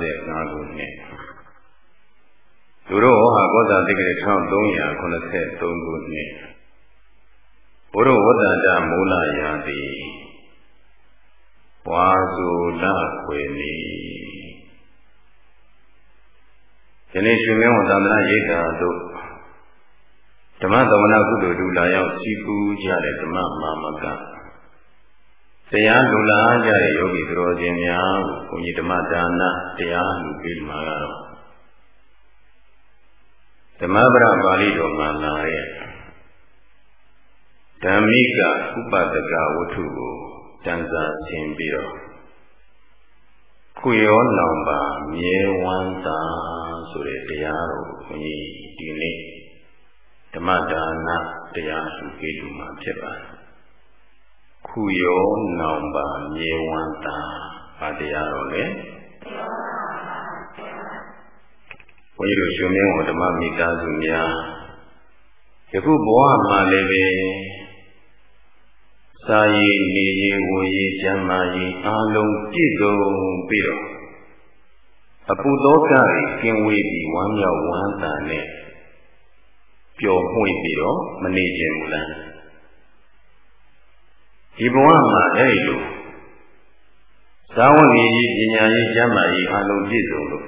55ခုနှစ်သူတို့ဟာကောဇာတိကရ1383ခုနှစ်ဘုရောဝတ္တန္တမူလရာတိဝါစုလခွေနီဒီနေ့ရှင်မင်းဝသန္တနာရိတ်တာတို့ဓမ္မသမဏကုသိုလ်ဒုလာရောက်စီပူကြတဲ့ဓမ္မမာမက တရားလူလာကြတဲ့ယောဂီသူတော်ရှင်များကိုဘုန်းကြီးဓမ္မဒါနတရားလူပြီးမှာကတော့ဓမ္မပဒပါဠိတော်မှာလာတဲ့ဓမ္မိကဥပဒကဝတ္ထုကိုတန်စာဆင်ပြီးတော့ခုရောနောင်ပါမြဲဝမ်းသာဆိုတဲ့တရားတော်ကိုဘုန်းကြီးဒီနေ့ဓမ္မဒါနတရားလူပြီးလူမှာဖြစ်ပါတယ် ခုရောနောင်ပါမြေဝန္တာဘာတရားတော့လဲဘုန်းကြီးတို့ရှင်မင်းဝဓမ္မမိသားစုများယခုဘဝမှာလည်းပဲစာရည်နေရည်ဝရည်ကျမ်းမာရေးအားလုံးပြည့်စုံပြီးတော့အပူသောကတွေကျင်ဝေးပြီးဝမ်းမြောက်ဝမ်းသာနဲ့ပျော်မွေ့ပြီးတော့မနေခြင်းမူလား ဒီဘဝမှာအဲ့ဒီလိုသာဝတိကြီးပညာရေးကျမ်းမာရေးအလုံးပြည့်စုံလို့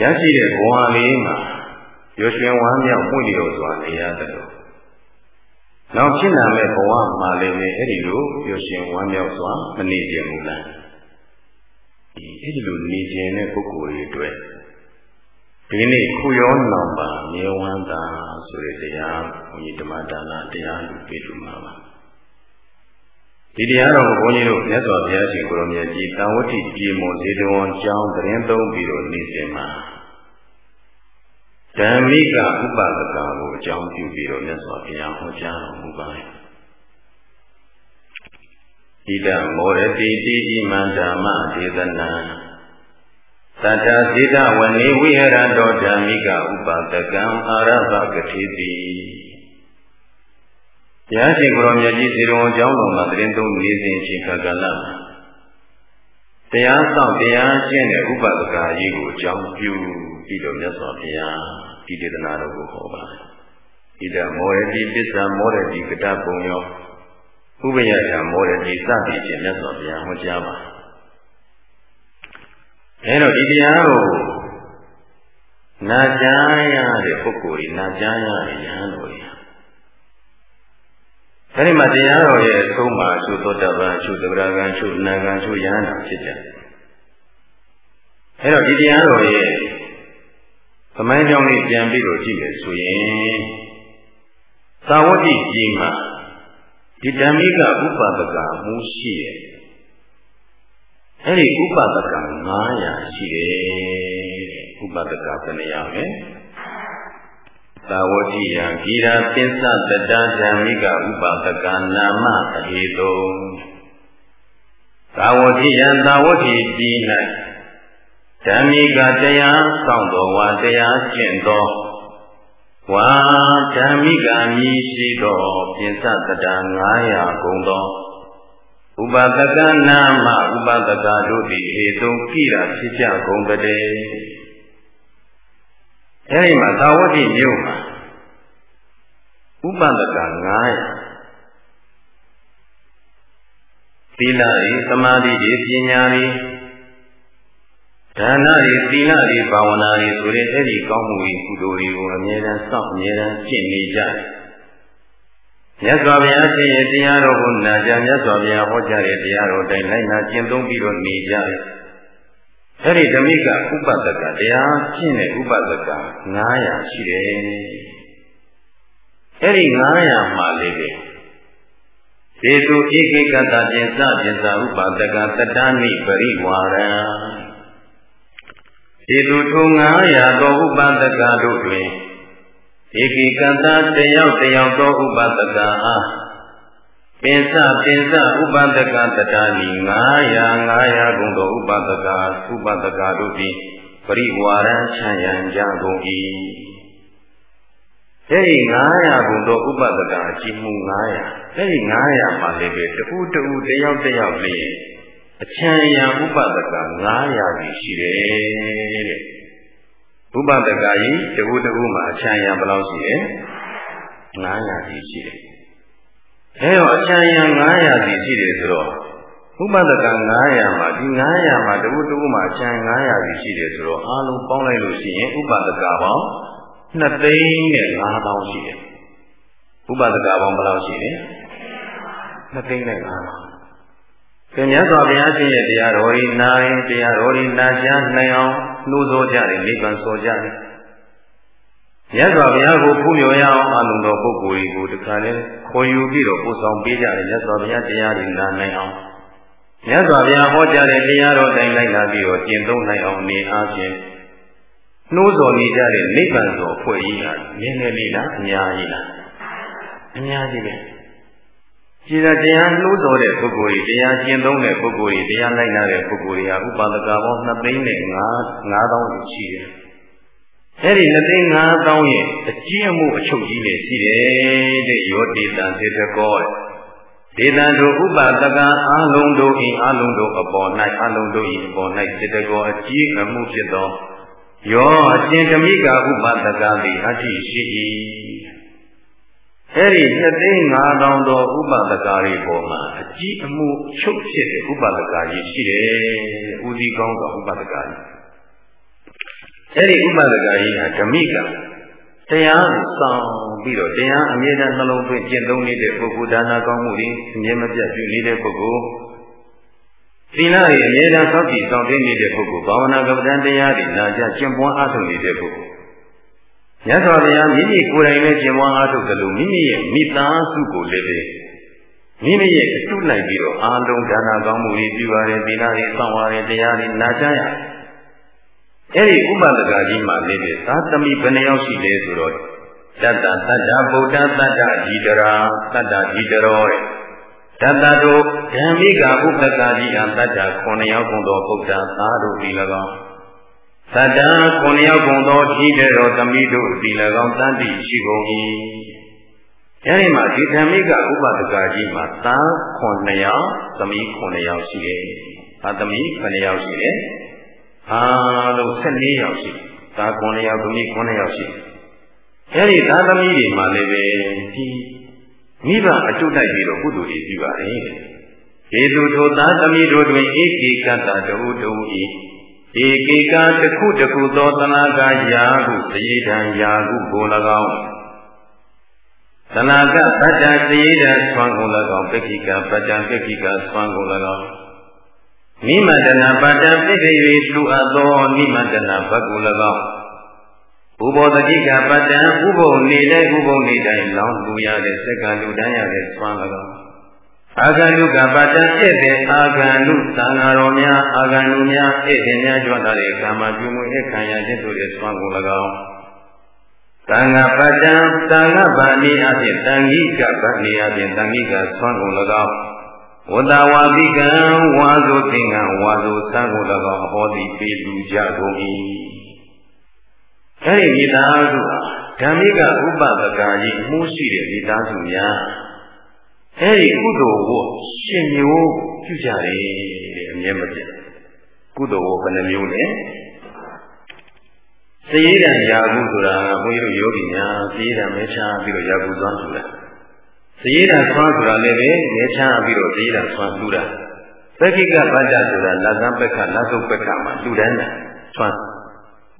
ရရှိတဲ့ဘဝလေးမှာရွှေရွှင်ဝမ်းမြောက်မှုလျော်စွာနေရတယ်လို့နောက်ဖြစ်လာမဲ့ဘဝမှာလည်းပဲအဲ့ဒီလိုရွှေရွှင်ဝမ်းမြောက်စွာမနေကြဘူးလားဒီအဲ့ဒီလိုနေခြင်းတဲ့ပုဂ္ဂိုလ်တွေအတွက်ဒီနေ့ခုရောနောင်ပါမြေဝမ်းသာဆိုတဲ့တရားဘုန်းကြီးဓမ္မဒါနတရားလို့ပြလို့မှာပါ ဒီတရားတော်ကိုဘုန်းကြီးတို့မြတ်စွာဘုရားရှင်ကိုရောမြတ်ကြီးတန်ဝတိပြေမွန်ဇေတဝန်ကျောင်းသတင်းသုံးပြီးတော့နေစဉ်မှာဓမ္မိကဥပဒကကိုအကြောင်းပြုပြီးတော့မြတ်စွာဘုရားဟောကြားတော်မူပါတယ်။ဣဒမောရတိတိဣမံဓမ္မဒေသနာသတ္တဇိတဝနေဝိဟရတောဓမ္မိကဥပဒကံအာရဘကတိတိ ဘုရားရှင်ကိုရောမြတ်ကြီးဇေရဝံကျောင်းတော်မှာတရင်သုံးနေစဉ်ချိန်ခါကာလတရားဆောင်တရားကျင့်တဲ့ဥပဒကာကြီးကိုအကြောင်းပြုပြီးတော့မြတ်စွာဘုရားဒီဒေသနာတော်ကိုဟောပါတယ်ဣဒမောရတိပစ္ဆာမောရတိကတပုံယောဥပယယမောရတိစသည်ဖြင့်မြတ်စွာဘုရားဟောကြားပါအဲတော့ဒီတရားကိုနာကြားရတဲ့ပုဂ္ဂိုလ်ကြီးနာကြားရတဲ့ယဟန်တော်ကြီး အဲဒီမှာတရားတော်ရဲ့အဆုံးမှာအရှုသောတပန်အရှုသဗ္ဗရာဂံအရှုအနာဂံအရှုယဟန္တာဖြစ်ကြအဲတော့ဒီတရားတော်ရဲ့သမိုင်းကြောင်းလေးပြန်ပြီးတော့ကြည့်ရဆိုရင်သာဝတိကြီးမှာဒီဓမ္မိကဥပဒကမူရှိရဲ့အဲဒီဥပဒက900ရှိတယ်ဥပဒကဘယ်နှရလဲ သာဝတိယံဂီရာသစ္စာတတဓမ္မိကဥပါဒကနာမအဟိတောသာဝတိယံသာဝတိပြည်၌ဓမ္မိကတရားဆောင်တော်ဝါတရားကျင့်တော်ဝါဓမ္မိကမြည်ရှိသောပစ္စတတ900ဂုံသောဥပဒကနာမဥပဒကတို့သည်ဟေတုံကိရာဖြစ်ကြကုန်တည်း အဲဒီမှာသာဝတိမြို့မှာဥပဒက900သီလဤသမာဓိဤပညာဤဒါနဤသီလဤဘာဝနာဤဆိုတဲ့အဲ့ဒီကောင်းမှုဤကုသိုလ်တွေကိုအမြဲတမ်းစောင့်အမြဲတမ်းကျင့်နေကြတယ်မြတ်စွာဘုရားရှင်ရဲ့တရားတော်ကိုနာကြားမြတ်စွာဘုရားဟောကြားတဲ့တရားတော်တိုင်းလိုက်နာကျင့်သုံးပြီးတော့နေကြတယ် အဲ့ဒီဓမိကဥပဒကတရားရှင်းတဲ့ဥပဒက900ရှိတယ်အဲ့ဒီ900မှာလေးပဲဒေတုဧကိကတပင်စပင်စာဥပဒကတတနိပရိဝါရံဒေတုထု900သောဥပဒကတို့တွင်ဧကိကတတယောက်တယောက်သောဥပဒကအား ပင်စပင်စဥပဒကတတာနိ900 900ဂုံသောဥပဒကဥပဒကတို့သည်ပရိဝါရချမ်းရန်ကြကုန်၏အဲဒီ900ဂုံသောဥပဒကအကြည့်မှု900အဲဒီ900မှာလည်းပဲတခုတခုတယောက်တယောက်လေးဓအချမ်းရံဥပဒက900ကြီးရှိတယ်တဲ့ဥပဒကကြီးတခုတခုမှာအချမ်းရံဘယ်လောက်ရှိလဲ900ကြီးရှိတယ် အဲတော့အချမ်းရံ900ကြီးရှိတယ်ဆိုတော့ဥပဒက900မှာဒီ900မှာတခုတခုမှာအချမ်း900ကြီးရှိတယ်ဆိုတော့အားလုံးပေါင်းလိုက်လို့ရှိရင်ဥပဒကပေါင်း2သိန်းနဲ့5000ရှိတယ်ဥပဒကပေါင်းဘယ်လောက်ရှိလဲ2သိန်းနဲ့5000ကမြတ်စွာဘုရားရှင်ရဲ့တရားတော်ဤနာရင်တရားတော်ဤနာကြားနိုင်အောင်နှိုးဆော်ကြတယ်နိဗ္ဗာန်ဆော်ကြတယ် မြတ်စွာဘုရားကိုဖူးမြော်ရအောင်အလုံးတော်ပုဂ္ဂိုလ်ကိုတခါလဲခေါ်ယူပြီးတော့ပို့ဆောင်ပေးကြတယ်မြတ်စွာဘုရားတရားဤနာနိုင်အောင်မြတ်စွာဘုရားဟောကြားတဲ့တရားတော်တိုင်းလိုက်လာပြီးတော့ကျင့်သုံးနိုင်အောင်နေအားဖြင့်နှိုးဆော်နေကြတဲ့နိဗ္ဗာန်တော်ဖွဲ့ကြီးတာနည်းနည်းလေးလားအများကြီးလားအများကြီးပဲကြည်တဲ့တရားနှိုးတော်တဲ့ပုဂ္ဂိုလ်ကြီးတရားကျင့်သုံးတဲ့ပုဂ္ဂိုလ်ကြီးတရားလိုက်နာတဲ့ပုဂ္ဂိုလ်ကြီးဟာဥပါဒကပေါင်း2သိန်းနဲ့5 5000ရှိတယ်။ အဲဒီ2သိန်း5000ရဲ့အကျဉ်းမှုအချုပ်ကြီးနဲ့ရှိတယ်တဲ့ယောတိတံသေတကောဒေသတို့ဥပါဒကအာလုံးတို့ဤအာလုံးတို့အပေါ်၌အာလုံးတို့ဤအပေါ်၌သေတကောအကျဉ်းအမှုဖြစ်သောယောအရှင်ဓမိကဥပါဒကသည်အတ္တိရှိ၏အဲ့ဒီ2သိန်း5000တော်ဥပဒကာတွေပေါ်မှာအကြီးအမှုချုပ်ဖြစ်တဲ့ဥပဒကာကြီးရှိတယ်။ဦးစီးကောင်းသောဥပဒကာကြီး။ အဲ့ဒီဥပဒကာကြီးဟာဓမိကတရားကိုဆောင်ပြီးတော့တရားအမြဲတမ်းနှလုံးသွင်းကျင့်သုံးနေတဲ့ပုဂ္ဂိုလ်ဒါနာကောင်းမှုတွေအမြဲမပြတ်ပြုနေတဲ့ပုဂ္ဂိုလ်သီလတွေအမြဲတမ်းစောင့်ကြည့်ဆောင်သိနေတဲ့ပုဂ္ဂိုလ်ဘာဝနာကပ္ပံတရားတွေနာကြကျင့်ပွားအားထုတ်နေတဲ့ပုဂ္ဂိုလ်မြတ်စွာဘုရားမိမိကိုယ်တိုင်နဲ့ကျင့်ဝါအားထုတ်တယ်လို့မိမိရဲ့မိသားစုကိုလည်းပဲမိမိရဲ့အတုလိုက်ပြီးတော့အာလုံးဒါနာကောင်းမှုတွေပြုရတယ်သီလတွေစောင့်ရတယ်တရားတွေနာကြားရ အဲ့ဒီဥပဒကကြီးမှာလည်းပဲသာသမီဘယ်နှယောက်ရှိလဲဆိုတော့တတ္တတတ္တဗုဒ္ဓတတ္တဒီတရာတတ္တဒီတရောတဲ့တတ္တတို့ဓမ္မိကဥပဒကကြီးအတ္တ9ယောက်ကုန်သောဗုဒ္ဓသာတို့ဒီ၎င်းသတ္တခုနှစ်ယောက်ကုန်သောကြီးတဲ့တော်သမီးတို့ဒီ၎င်းတန်တိရှိကုန်၏အဲဒီမှာဒီဓမ္မိကဥပဒကကြီးမှာသားခုနှစ်ယောက်သမီးခုနှစ်ယောက်ရှိတယ်။သားသမီးခုနှစ်ယောက်ရှိတယ်။ အားလုံး14ယောက်ရှိတယ်။သားခုနှစ်ယောက်သမီးခုနှစ်ယောက်ရှိတယ်။အဲဒီသားသမီးတွေမှာလည်းပဲဒီမိဘအတုတိုက်ပြီးတော့ကုသိုလ်တွေပြုပါတယ်။ေသူထိုသားသမီးတို့တွင်ဧကိကတ္တတဟုတဟု၏ဧကေကာတခုတခုသောသနာကယာဟုသရေတံယာဟုကို၎င်းသနာကပတ္တသရေတံဆွမ်းကို၎င်းပက္ခိကပတ္တပက္ခိကဆွမ်းကို၎င်း နိမတနာပတ္တပိဋိဝေလူအပ်သောနိမတနာဘတ်ကို၎င်းဥဘောတတိကပတ္တဥဘုံနေတဲ့ဥဘုံနေတိုင်းလောင်းလူရတဲ့စက္ကလူတန်းရတဲ့ဆွမ်း၎င်းအာဂန္ဓုကပတ္တဧည့်တဲ့အာဂန္ဓုသံဃာတော်များအာဂန္ဓုများဧည့်သည်များကြွလာတဲ့ကာမပြုမှုဧခံရခြင်းတို့ရဲ့သွမ်းကို၎င်းသံဃာပတ္တသံဃာဗာဏိအဖြင့်တန်ခိကဗာဏိအဖြင့်တန်ခိကသွမ်းကို၎င်း ဝတ္တဝါပိကံဝါဇုသင်္ကဝါဇုသံကို၎င်းဟောသည်ပေလူကြကုန်၏အဲဒီမိသားစုဟာဓမ္မိကဥပပကာကြီးအမှုရှိတဲ့မိသားစုများအဲဒီကုသိုလ်ကိုရှင်မျိုးပြုကြတယ်တဲ့အမြဲမပြတ်ကုသိုလ်ကိုဘယ်နှမျိုးလဲသေရံယာကုဆိုတာကဘုန်းကြီးတို့ယောဂီများသေရံမဲချပြီးတော့ယာကုသွားဆိုတာ သေရံသွားဆိုတာလည်းပဲမဲချပြီးတော့သေရံသွားလှူတာသက္ကိကပတ္တဆိုတာလက်သံပက္ခလက်သုတ်ပက္ခမှာလှူဒန်းတာသွား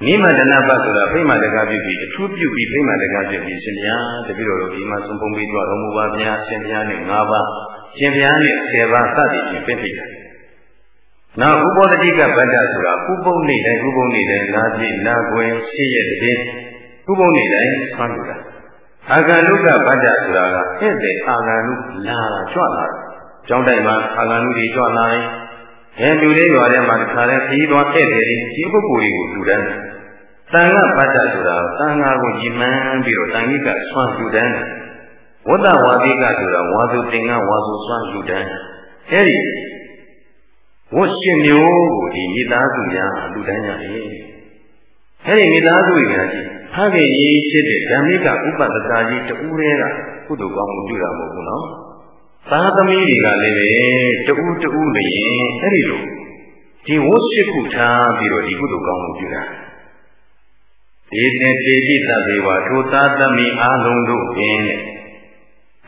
နိမတနာပဆိုတာဖိမတကပြုပြီးအထူးပြုပြီးဖိမတကပြုပြီးရှင်ဘုရားတပည့်တော်တို့ဒီမှာသုံးပုံပြီးကြတော်မူပါဗျာရှင်ဘုရားနဲ့၅ပါးရှင်ဘုရားနဲ့၁၀ပါးစသည်ဖြင့်ပြည့်ပြည့်တယ်။နောက်ဥပောတတိကဗတ္တဆိုတာဥပုံနေတိုင်းဥပုံနေတိုင်းနာကြည့်နာကွယ်ရှိရတဲ့ဥပုံနေတိုင်းဆွမ်းလို့တာ။ အာဂန္ဓုကဗတ္တဆိုတာကဧည့်သည်အာဂန္ဓုလာကြွလာတယ်။ကျောင်းတိုက်မှာအာဂန္ဓုတွေကြွလာတယ်။အဲလူလေးရွာထဲမှာတစ်ခါလဲခီးသွားဧည့်သည်ဒီပုဂ္ဂိုလ်တွေကိုလူတန်းတယ်တန်ခါပတ္တဆိုတာတန်ခါကိုကြီးမှန်းပြီးတော့တန်ကြီးကဆွမ်းလူတန်းတယ်ဝတ္တဝါဒီကဆိုတာဝါစုတင်ကဝါစုဆွမ်းလူတန်းအဲဒီဝတ်ရှင်မျိုးကိုဒီမိသားစုများလူတန်းကြတယ်အဲဒီမိသားစုများကြီး ဖခင်ကြီးဖြစ်တဲ့ဓမ္မိကဥပဒတာကြီးတူးရဲကကုသိုလ်ကောင်းမှုပြုတာမဟုတ်ဘူးနော်သားသမီးတွေကလည်းပဲတူးတူးလည်းအဲ့ဒီလိုဒီဝတ်ရှိခုထားပြီးတော့ဒီကုသိုလ်ကောင်းမှုပြုတာဒီတင်တေတိသဗ္ဗေဝထိုသားသမီးအားလုံးတို့ဖြင့်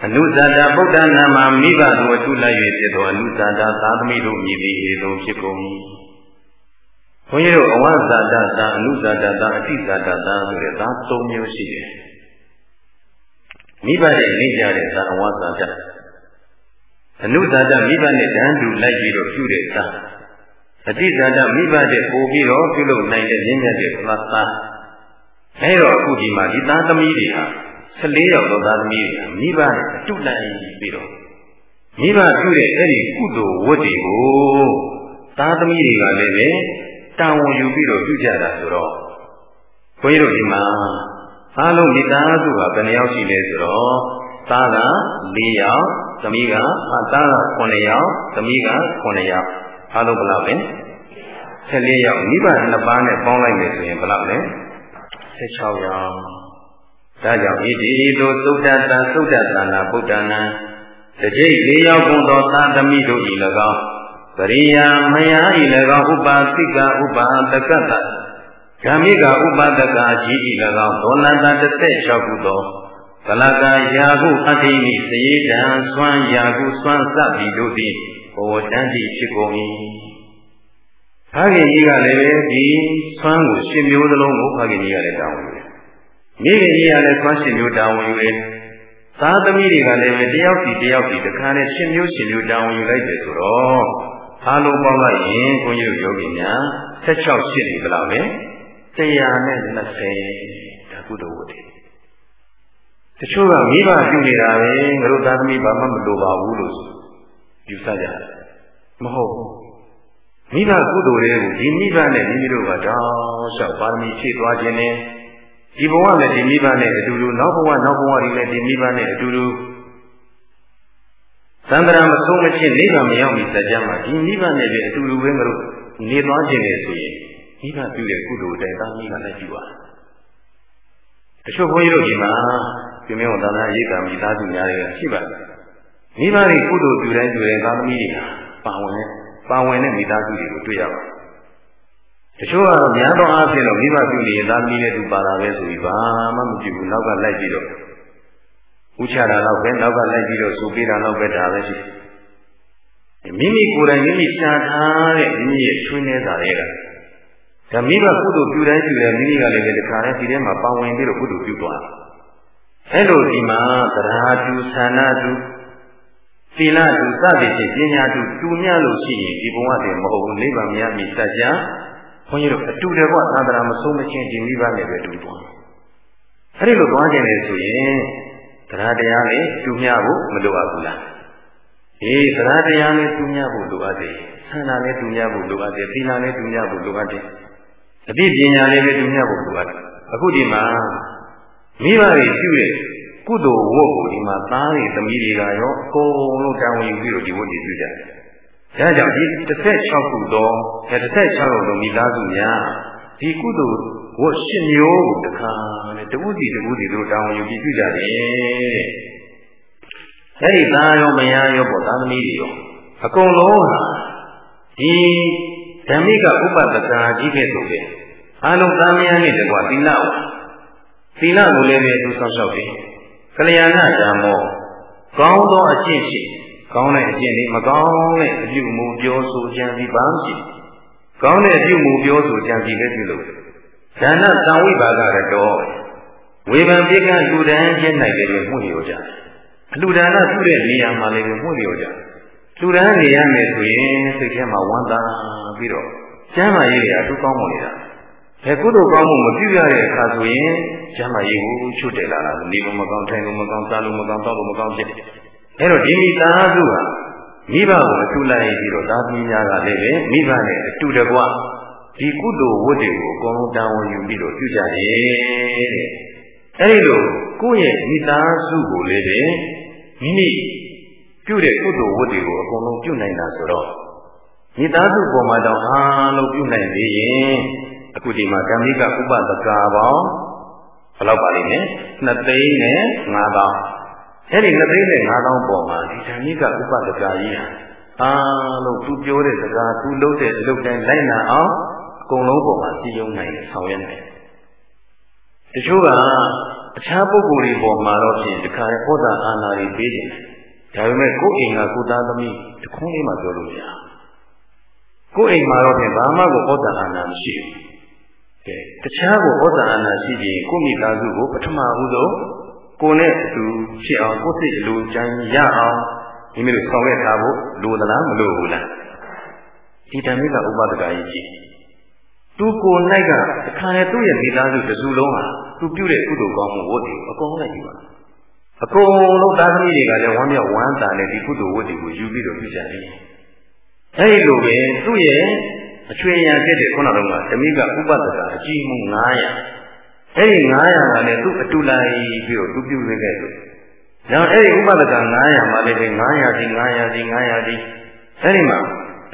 အနုဇာတာဗုဒ္ဓနာမမိဘတို့အထုလိုက်၍ဖြစ်သောအနုဇာတာသာသမီတို့မြည်သည်ဧသောဖြစ်ကုန်၏ ဘုန်းကြီးတို့အဝဇာတာသာအနုဇာတာသာအတိဇာတာသာဆိုတဲ့သာ၃မျိုးရှိတယ်မိဘရဲ့နေကြတဲ့သာအဝဇာတာအနုဇာတာမိဘနဲ့တန်းတူလိုက်ပြီးတော့ပြုတဲ့သာအတိဇာတာမိဘတဲ့ပို့ပြီးတော့ပြုလုပ်နိုင်တဲ့ရင်းမြတ်တဲ့သာသာအဲတော့အခုဒီမှာဒီသားသမီးတွေဟာ14ယောက်သောသားသမီးတွေမိဘနဲ့အတုလိုက်ပြီးတော့မိဘပြုတဲ့အဲ့ဒီကုသိုလ်ဝတ်တွေကိုသားသမီးတွေကလည်းပဲ တာဝန်ယူပြီးတော့ပြုကြတာဆိုတော့ဘုန်းကြီးတို့ဒီမှာအားလုံးမိသားစုကဘယ်နှယောက်ရှိလဲဆိုတော့သားက4ယောက်သမီးကသားက9ယောက်သမီးက9ယောက်အားလုံးဘယ်လောက်လဲ14ယောက်မိဘနှစ်ပါးနဲ့ပေါင်းလိုက်မယ်ဆိုရင်ဘယ်လောက်လဲ16ယောက်ဒါကြောင့်ဣတိလိုသုဒ္ဓတံသုဒ္ဓတနာဗုဒ္ဓနာတကြိတ်လေးယောက်ကုန်သောသာသမီတို့ဤ၎င်း ပရိယာမယဤ၎င်းဥပါသိကဥပါဒကတဂာမိကဥပါဒကကြီးဤ၎င်းဒေါနတ16ခုသောကလကာယာဟုအဋ္ဌိနိစယေတံစွမ်းယာဟုစွမ်းစသည်တို့သည်ဘောတန်တိဖြစ်ကုန်၏ဖခင်ကြီးကလည်းပဲဒီဆွမ်းကိုရှင်မျိုးသလုံးကိုဖခင်ကြီးကလည်းတောင်းတယ်မိခင်ကြီးကလည်းဆွမ်းရှင်မျိုးတောင်းယူတယ်သားသမီးတွေကလည်းပဲတယောက်စီတယောက်စီတခါနဲ့ရှင်မျိုးရှင်မျိုးတောင်းယူလိုက်တယ်ဆိုတော့ အားလုံးပေါင်းလိုက်ရင်ဘုန်းကြီးတို့ယောဂီများ16ရှိပြီလားလဲ120ဒါကုသိုလ်ဝတ္တိတချို့ကမိဘပြုနေတာပဲငါတို့သားသမီးဘာမှမလိုပါဘူးလို့ယူဆကြတယ်မဟုတ်ဘူးမိဘကုသိုလ်တွေကိုဒီမိဘနဲ့မိမိတို့ကတောင်းလျှောက်ပါရမီဖြည့်သွားခြင်းနဲ့ဒီဘဝနဲ့ဒီမိဘနဲ့အတူတူနောက်ဘဝနောက်ဘဝတွေနဲ့ဒီမိဘနဲ့အတူတူ သံဃာမဆုံးမချင်းနိဗ္ဗာန်မရောက်မီစကြမှာဒီမိဘနဲ့ပဲအတူတူပဲမလို့နေသွားခြင်းလေဆိုရင်မိဘပြုတဲ့ကုသိုလ်တိုင်သားမိဘနဲ့ပြုပါတချို့ဘုန်းကြီးတို့ဒီမှာပြင်းပြင်းသာနာရိပ်ကံမိသားစုများတွေကရှိပါတယ်မိဘတွေကုသိုလ်ပြုတိုင်းပြုတိုင်းသားသမီးတွေပါဝင်ပါဝင်တဲ့မိသားစုတွေကိုတွေ့ရပါတယ်တချို့ကတော့များသောအားဖြင့်တော့မိဘပြုနေရင်သားသမီးနဲ့တူပါတာပဲဆိုပြီးဘာမှမပြုဘူးနောက်ကလိုက်ပြီးတော့ ဥချတာတော့ပဲနောက်ကလိုက်ပြီးတော့စူပေးတာတော့ပဲဒါပဲရှိမိမိကိုယ်တိုင်မိမိရှားထားတဲ့မိမိရဲ့ချွေးနေတာတွေကဒါမိဘကုသိုလ်ပြုတိုင်းပြုတယ်မိမိကလည်းဒီခါနဲ့ဒီထဲမှာပါဝင်ပြီးတော့ကုသိုလ်ပြုသွားတယ်အဲ့လိုဒီမှာသရာတုသန္နာတုသီလတုစသည်ဖြင့်ပညာတုတူမြလို့ရှိရင်ဒီဘဝတည်းမဟုတ်ဘူးနိဗ္ဗာန်မြတ်မြတ်စัจ जा ဘုန်းကြီးတို့အတူတကွသာသနာမဆုံးမချင်းဒီမိဘနဲ့ပဲတူသွားအဲ့ဒီလိုသွားခြင်းလေဆိုရင် တရားတရားနဲ့တူမျှဖို့မလိုအပ်ဘူးလားအေးတရားတရားနဲ့တူမျှဖို့လိုအပ်တယ်ဆန္ဒနဲ့တူမျှဖို့လိုအပ်တယ်သီလနဲ့တူမျှဖို့လိုအပ်တယ်အသိပညာလေးနဲ့တူမျှဖို့လိုအပ်တယ်အခုဒီမှာမိဘတွေပြုတဲ့ကုသိုလ်ဝတ်ကိုဒီမှာသားတွေသမီးတွေကရောအကုန်လုံးတာဝန်ယူပြီးတော့ဒီဝတ်တွေပြုကြတယ်ဒါကြောင့်ဒီ16ခုသောအဲ16ခုသောမိသားစုများဒီကုသိုလ် ဝတ်ရှင်းမျိုးကိုတခါနဲ့တဝုစီတဝုစီတို့တာဝန်ယူပြီးပြုကြတယ်အဲဒီသားရောမယားရောပေါ့သားသမီးတွေရောအကုန်လုံးဟာဒီဓမ္မိကဥပဒကာကြီးခဲ့ဆိုပဲအားလုံးသားမယားနဲ့တကွာသီလဝသီလကိုလည်းပဲသူဆောက်ရှောက်တယ်ကလျာဏဓမ္မောကောင်းသောအကျင့်ရှိကောင်းတဲ့အကျင့်တွေမကောင်းတဲ့အပြုမူပြောဆိုကြံစီပါမရှိကောင်းတဲ့အပြုမူပြောဆိုကြံစီလည်းပြုလို့ ဒါနသံဝိပါကရတော်ဝေဖန်ပြကလူဒန်းကျင့်နိုင်တယ်လို့မှုလျော်ကြအလူဒါနပြုတဲ့နေရာမှာလည်းမှုလျော်ကြလူဒန်းနေရမယ်ဆိုရင်စိတ်ထဲမှာဝမ်းသာပြီးတော့ကျမ်းမာရေးတွေအထူးကောင်းမွန်နေတာအဲကုသိုလ်ကောင်းမှုမပြုရတဲ့အခါဆိုရင်ကျမ်းမာရေးကိုချွတ်တယ်လာတာနေလို့မကောင်းထိုင်လို့မကောင်းစားလို့မကောင်းတောက်လို့မကောင်းဖြစ်အဲတော့ဒီမိသားစုဟာမိဘကိုအထူးလိုက်ပြီးတော့သားသမီးများကလည်းပဲမိဘနဲ့အတူတကွ ဒီကုသိုလ်ဝတ်တွေကိုအကုန်လုံးတာဝန်ယူပြီးတော့ပြုကြတယ်တဲ့အဲဒီလိုကိုယ့်ရဲ့မိသားစုကိုလည်းပဲမိမိပြုတဲ့ကုသိုလ်ဝတ်တွေကိုအကုန်လုံးပြုနိုင်တာဆိုတော့မိသားစုပေါ်မှာတော့အားလုံးပြုနိုင်သေးရင်အခုဒီမှာကံမိကဥပဒကာပေါင်းဘယ်လောက်ပါလိမ့်မယ်2သိန်းနဲ့5000အဲ့ဒီနှစ်သိန်းနဲ့၅000ပေါ်မှာဒီဓမ္မိကဥပဒကကြီးဟာအားလုံးသူပြောတဲ့စကားသူလုပ်တဲ့အလုပ်တိုင်းလိုက်နာအောင်အ ကုန်လုံးပေါ်မှာစီယုံနိုင်တယ်ဆောင်ရွက်နိုင်တယ်တချို့ကအခြားပုဂ္ဂိုလ်တွေပေါ်မှာတော့ဖြင့်ဒီခါရဲ့ဩဇာအာဏာတွေပေးတယ်ဒါပေမဲ့ကိုယ်အိမ်ကကိုသားသမီးတခုံးလေးမှပြောလို့မရကိုယ်အိမ်မှာတော့ဖြင့်ဘာမှကိုဩဇာအာဏာမရှိဘူးကဲတခြားကိုဩဇာအာဏာရှိပြီးကိုမိသားစုကိုပထမဦးဆုံးကိုနဲ့အတူဖြစ်အောင်ကိုယ်စိတ်အလိုချမ်းရအောင်မိမိတို့ဆောင်ရွက်ထားဖို့လိုသလားမလိုဘူးလားဒီတမိကဥပဒကကြီးကြီး သူကိုယ်၌ကတခါလေသူ့ရဲ့မိသားစုတစ်စုလုံးဟာသူပြုတဲ့ကုသိုလ်ကောင်းမှုဝတ်တွေအကုန်လိုက်ယူပါအကုန်လုံးသားသမီးတွေကလည်းဝမ်းမြောက်ဝမ်းသာနဲ့ဒီကုသိုလ်ဝတ်တွေကိုယူပြီးတော့ပြုကြတယ်အဲဒီလိုပဲသူ့ရဲ့အချွေရံဖြစ်တဲ့ခုနကတော့ဓမိကဥပဒကအကြီးမှု900အဲဒီ900ကလည်းသူ့အတူလိုက်ပြီးတော့သူပြုနေခဲ့တယ်။နောက်အဲ့ဒီဥပဒက900မှာလည်းပဲ900ဒီ900ဒီ900ဒီအဲ့ဒီမှာ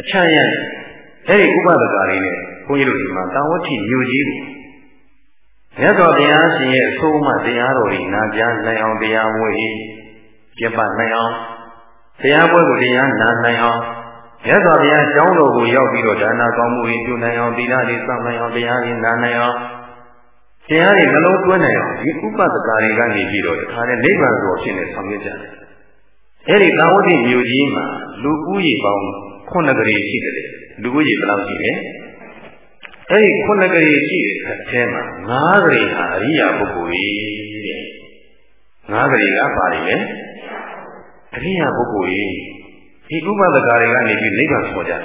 အချမ်းရ အဲ့ဒီဥပဒကလေးနဲ့ဘုန်းကြီးတို့ဒီမှာတာဝတိမြို့ကြီးကိုမြတ်စွာဘုရားရှင်ရဲ့အဆိုးမှတရားတော်ကြီးနာကြားနိုင်အောင်တရားဝေပြပနိုင်အောင်တရားပွဲကိုတရားနာနိုင်အောင်မြတ်စွာဘုရားကျောင်းတော်ကိုရောက်ပြီးတော့ဒါနာကောင်းမှုတွေပြုနိုင်အောင်သီလတွေစောင့်နိုင်အောင်တရားတွေနာနိုင်အောင်တရားတွေနှလုံးသွင်းနိုင်အောင်ဒီဥပဒကာတွေကနေပြီးတော့တခါနဲ့နိဗ္ဗာန်ကိုဖြစ်နေဆောင်ရွက်ကြတယ်။အဲဒီသာဝတိမြို့ကြီးမှာလူဦးရေပေါင်း ခုနှစ်ကလေးရှိတယ်လူဦးရေဘယ်လောက်ရှိလဲ။အဲဒီခုနှစ်ကလေးရှိတဲ့အထဲမှာငါးကလေးဟာအရိယာပုဂ္ဂိုလ်ကြီးတဲ့။ငါးကလေးကပါလိမ့်မယ်။အရိယာပုဂ္ဂိုလ်ကြီးဒီဥပဒကာတွေကနေပြီးနိဗ္ဗာန်ဆော်ကြတယ်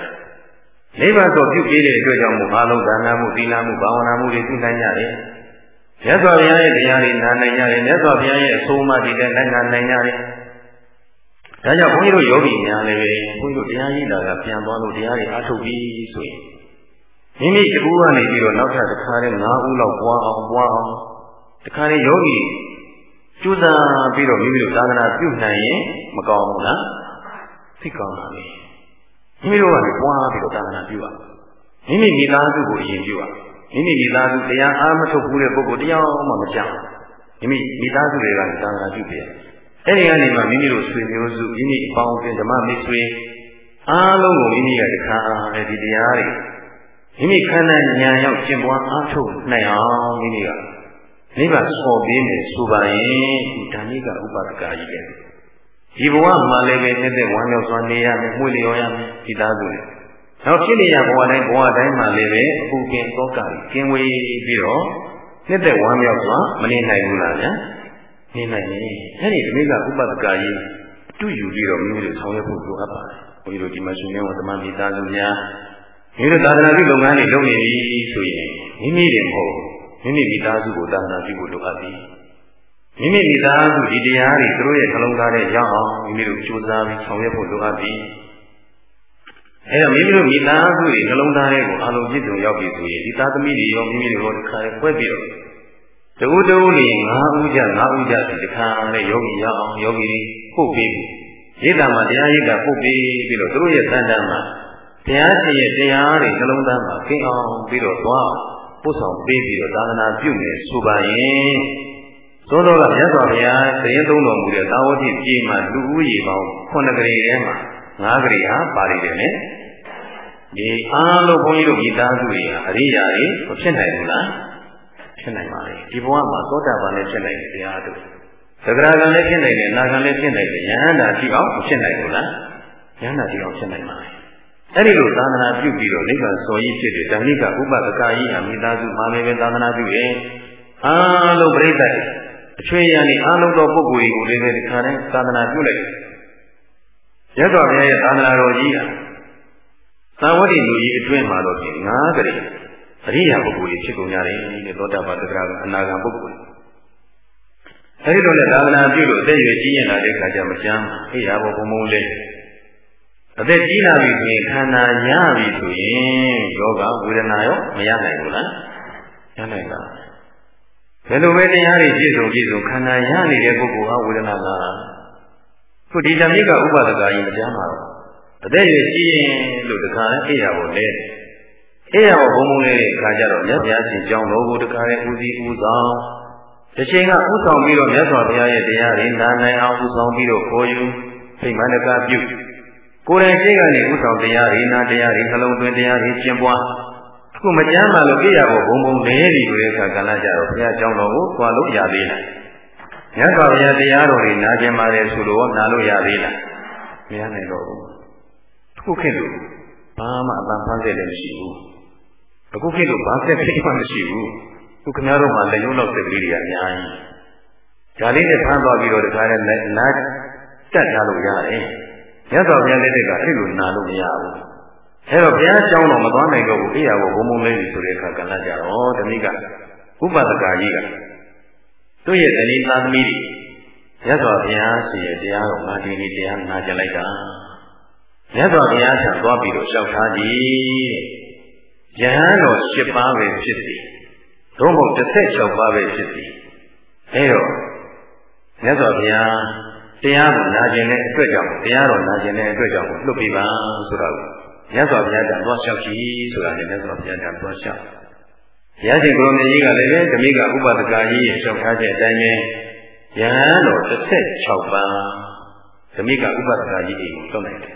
။နိဗ္ဗာန်ဆိုပြုပေးတဲ့အတွက်ကြောင့်မို့အားလုံးဒါနမှုသီလမှုဘာဝနာမှုတွေသိနိုင်ကြတယ်။မြတ်စွာဘုရားရဲ့တရားတွေနာနိုင်ကြတယ်မြတ်စွာဘုရားရဲ့အဆိုးအမတွေလည်းနိုင်နိုင်ကြတယ် ဒါကြောင့်ဘုန်းကြီးတို့ယောဂီများလည်းပဲဘုန်းကြီးတို့တရားရည်တာကပြန်သွားလို့တရားတွေအားထုတ်ပြီးဆိုရင်မိမိတကူကနေပြီးတော့နောက်ထပ်တစ်ခါလေး၅ဦးလောက်ပွားအောင်ပွားအောင်တစ်ခါလေးယောဂီကျူးစာပြီးတော့မိမိတို့သာသနာပြုနိုင်ရင်မကောင်းဘူးလားသိကောင်းပါလေမိမိတို့ကလည်းပွားပြီးတော့သာသနာပြုရမိမိမိသားစုကိုအရင်ပြုရမိမိမိသားစုတရားအားမထုတ်ဘူးတဲ့ပုဂ္ဂိုလ်တရားမှမကြောက်မိမိမိသားစုတွေကသာသနာပြုပြ အဲ့ဒီကနေမှမိမိတို့ဆွေမျိုးစုမိမိအပေါင်းအသင်းဓမ္မမိတ်ဆွေအားလုံးကိုမိမိကတခါလေဒီတရားတွေမိမိခန္ဓာဉာဏ်ရောက်ကျင့်ပွားအားထုတ်နိုင်အောင်မိမိကနိဗ္ဗာန်ဆော်ပေးမယ်ဆိုပါရင်ဒီဓမ္မိကဥပါဒကာကြီးပဲဒီဘဝမှာလည်းပဲတဲ့ဝမ်းမြောက်စွာနေရမယ်မှုလျော်ရမယ်ဒီသားစုတွေနောက်ဖြစ်နေရဘဝတိုင်းဘဝတိုင်းမှာလည်းပဲအပူကင်သောကကင်းဝေးပြီးတော့နှစ်သက်ဝမ်းမြောက်စွာမနေနိုင်ဘူးလားဗျာ နေနိုင်ရင်အဲ့ဒီဓမိကဥပဒကာကြီးတူယူပြီးတော့မိမိတို့ဆောင်ရွက်ဖို့လိုအပ်ပါတယ်ဘုန်းကြီးတို့ဒီမှာရှင်မြတ်ဝတ္တမမိသားစုများမိတို့သာသနာပြုလုပ်ငန်းတွေလုပ်နေပြီဆိုရင်မိမိတွေမဟုတ်မိမိမိသားစုကိုသာသနာပြုဖို့လိုအပ်ပြီမိမိမိသားစုဒီတရားတွေသူတို့ရဲ့နှလုံးသားထဲရောက်အောင်မိမိတို့ကြိုးစားပြီးဆောင်ရွက်ဖို့လိုအပ်ပြီအဲတော့မိမိတို့မိသားစုတွေနှလုံးသားထဲကိုအလုံးပြည့်စုံရောက်ပြီဆိုရင်ဒီသားသမီးတွေရောမိမိတို့ရောတစ်ခါလေပွဲပြီးတော့ တကူတကူနေ၅ဦးကြ၅ဦးကြဒီတစ်ခါလေယောဂီရအောင်ယောဂီပုတ်ပြီးရိတ်တာမှာတရားရိတ်တာပုတ်ပြီးပြီးတော့သူတို့ရဲ့သဏ္ဍာန်မှာတရားရှင်ရဲ့တရားတွေနှလုံးသားမှာခင်းအောင်ပြီးတော့သွားပို့ဆောင်ပေးပြီးတော့သာသနာပြုမယ်ဆိုပါရင်သို့တော်ကမြတ်စွာဘုရားသရင်သုံးတော်မူတဲ့သာဝတိပြေမှာလူဦးရေပေါင်း9ကလေးထဲမှာငါးကလေးဟာပါလိမ့်တယ်နဲ့ဒီအားလုံးဘုန်းကြီးတို့မိသားစုတွေဟာအရိယာတွေမဖြစ်နိုင်ဘူးလား ဖြစ်နိုင်ပါလေဒီဘဝမှာသောတာပန်လည်းဖြစ်နိုင်တယ်တရားတို့သဂရကံလည်းဖြစ်နိုင်တယ်နာကံလည်းဖြစ်နိုင်တယ်ယဟန္တာရှိအောင်မဖြစ်နိုင်ဘူးလားယဟန္တာရှိအောင်ဖြစ်နိုင်ပါလေအဲ့ဒီလိုသာသနာပြုပြီးတော့နိဗ္ဗာန်စော်ကြီးဖြစ်တဲ့ဓမ္မိကဥပဒကာကြီးဟာမိသားစုမှာလည်းပဲသာသနာပြုရင်အားလုံးပြိဿတွေအချွေရံနေအားလုံးသောပုဂ္ဂိုလ်တွေကိုလည်းဒီခါတိုင်းသာသနာပြုလိုက်ရသော်ဘုရားရဲ့သာသနာတော်ကြီးဟာသာဝတိလူကြီးအတွင်းမှာတော့ပြင်ငါးကလေး အရိယာပုဂ္ဂိုလ်ကြီးဖြစ်ကုန်ကြတယ်တဲ့သောတာပတ္တရာကအနာဂံပုဂ္ဂိုလ်အဲဒီလိုနဲ့သာသနာပြုလို့အသက်ရွယ်ကြီးရင်လာတဲ့ခါကျမချမ်းအေးရဘောဘုံဘုံလေးအသက်ကြီးလာပြီဆိုရင်ခန္ဓာရပြီဆိုရင်ယောဂဝေဒနာရောမရနိုင်ဘူးလားရနိုင်တာဘယ်လိုပဲတရားတွေပြည့်စုံပြည့်စုံခန္ဓာရနေတဲ့ပုဂ္ဂိုလ်ဟာဝေဒနာလားခုဒီဓမ္မိကဥပဒကာကြီးမကြားမှာတော့အသက်ရွယ်ကြီးရင်လို့တခါလဲအိယာကိုလဲအိယာ ကိုဘုံဘုံလေးခါကြတော့မြတ်ဗျာရှင်ကြောင်းတော်ကိုတခါလဲဦးစီးဦးဆောင်တစ်ချိန်ကဥဆောင်ပြီးတော့မြတ်စွာဘုရားရဲ့တရားတွေနာနိုင်အောင်ဥဆောင်ပြီးတော့ခေါ်ယူဖိမန္တကပြုကိုယ်တိုင်ရှိကနေဥဆောင်တရားတွေနာတရားတွေနှလုံးသွင်းတရားတွေကျင့်ပွားအခုမကြမ်းပါလို့ပြရဖို့ဘုံဘုံလဲပြီဆိုတဲ့အခါကလည်းကြတော့ဘုရားကျောင်းတော်ကိုသွားလို့ရသေးလားမြတ်စွာဘုရားတရားတော်တွေနာကျင်ပါတယ်ဆိုလို့နာလို့ရသေးလားမရနိုင်တော့ဘူးအခုခေတ်လို့ဘာမှအပန်းဖန်းတဲ့လည်းမရှိဘူး အခုခေတ်လို့ဘာဆက်ဖြစ်မှမရှိဘူးခုခင်ဗျားတို့မှလက်ရုံးလောက်စက်ကလေးတွေအများကြီးဒါလေးနဲ့ဖမ်းသွားပြီးတော့တခါနဲ့နားတက်ထားလို့ရတယ်မြတ်စွာဘုရားလက်ထက်ကအဲ့လိုနာလို့မရဘူးအဲတော့ဘုရားကျောင်းတော်မသွားနိုင်တော့ဘူးအေးရကိုဘုံဘုံလေးကြီးဆိုတဲ့အခါကလည်းကြတော့တမိကဥပဒကာကြီးကသူ့ရဲ့တဏှိသာသမီတွေမြတ်စွာဘုရားရှိရဲ့တရားတော်ငါဒီနေ့တရားနာကြလိုက်တာမြတ်စွာဘုရားဆံသွားပြီးတော့လျှောက်ထားကြည့် ယဟန်တော်၈ပါးပဲဖြစ်စီသို့မဟုတ်16ပါးပဲဖြစ်စီအဲတော့မြတ်စွာဘုရားတရားကိုနာကျင်တဲ့အတွက်ကြောင့်တရားတော်နာကျင်တဲ့အတွက်ကြောင့်လွတ်ပြီးပါဆိုတာကိုမြတ်စွာဘုရားကသွားလျှောက်ကြည့်ဆိုတာနဲ့မြတ်စွာဘုရားကသွားလျှောက်ဘုရားရှင်ကိုရမကြီးကလည်းပဲဓမိကဥပဒကာကြီးရဲ့လျှောက်ထားတဲ့အတိုင်းပဲယဟန်တော်16ပါးဓမိကဥပဒကာကြီးကိုလွတ်နိုင်တယ်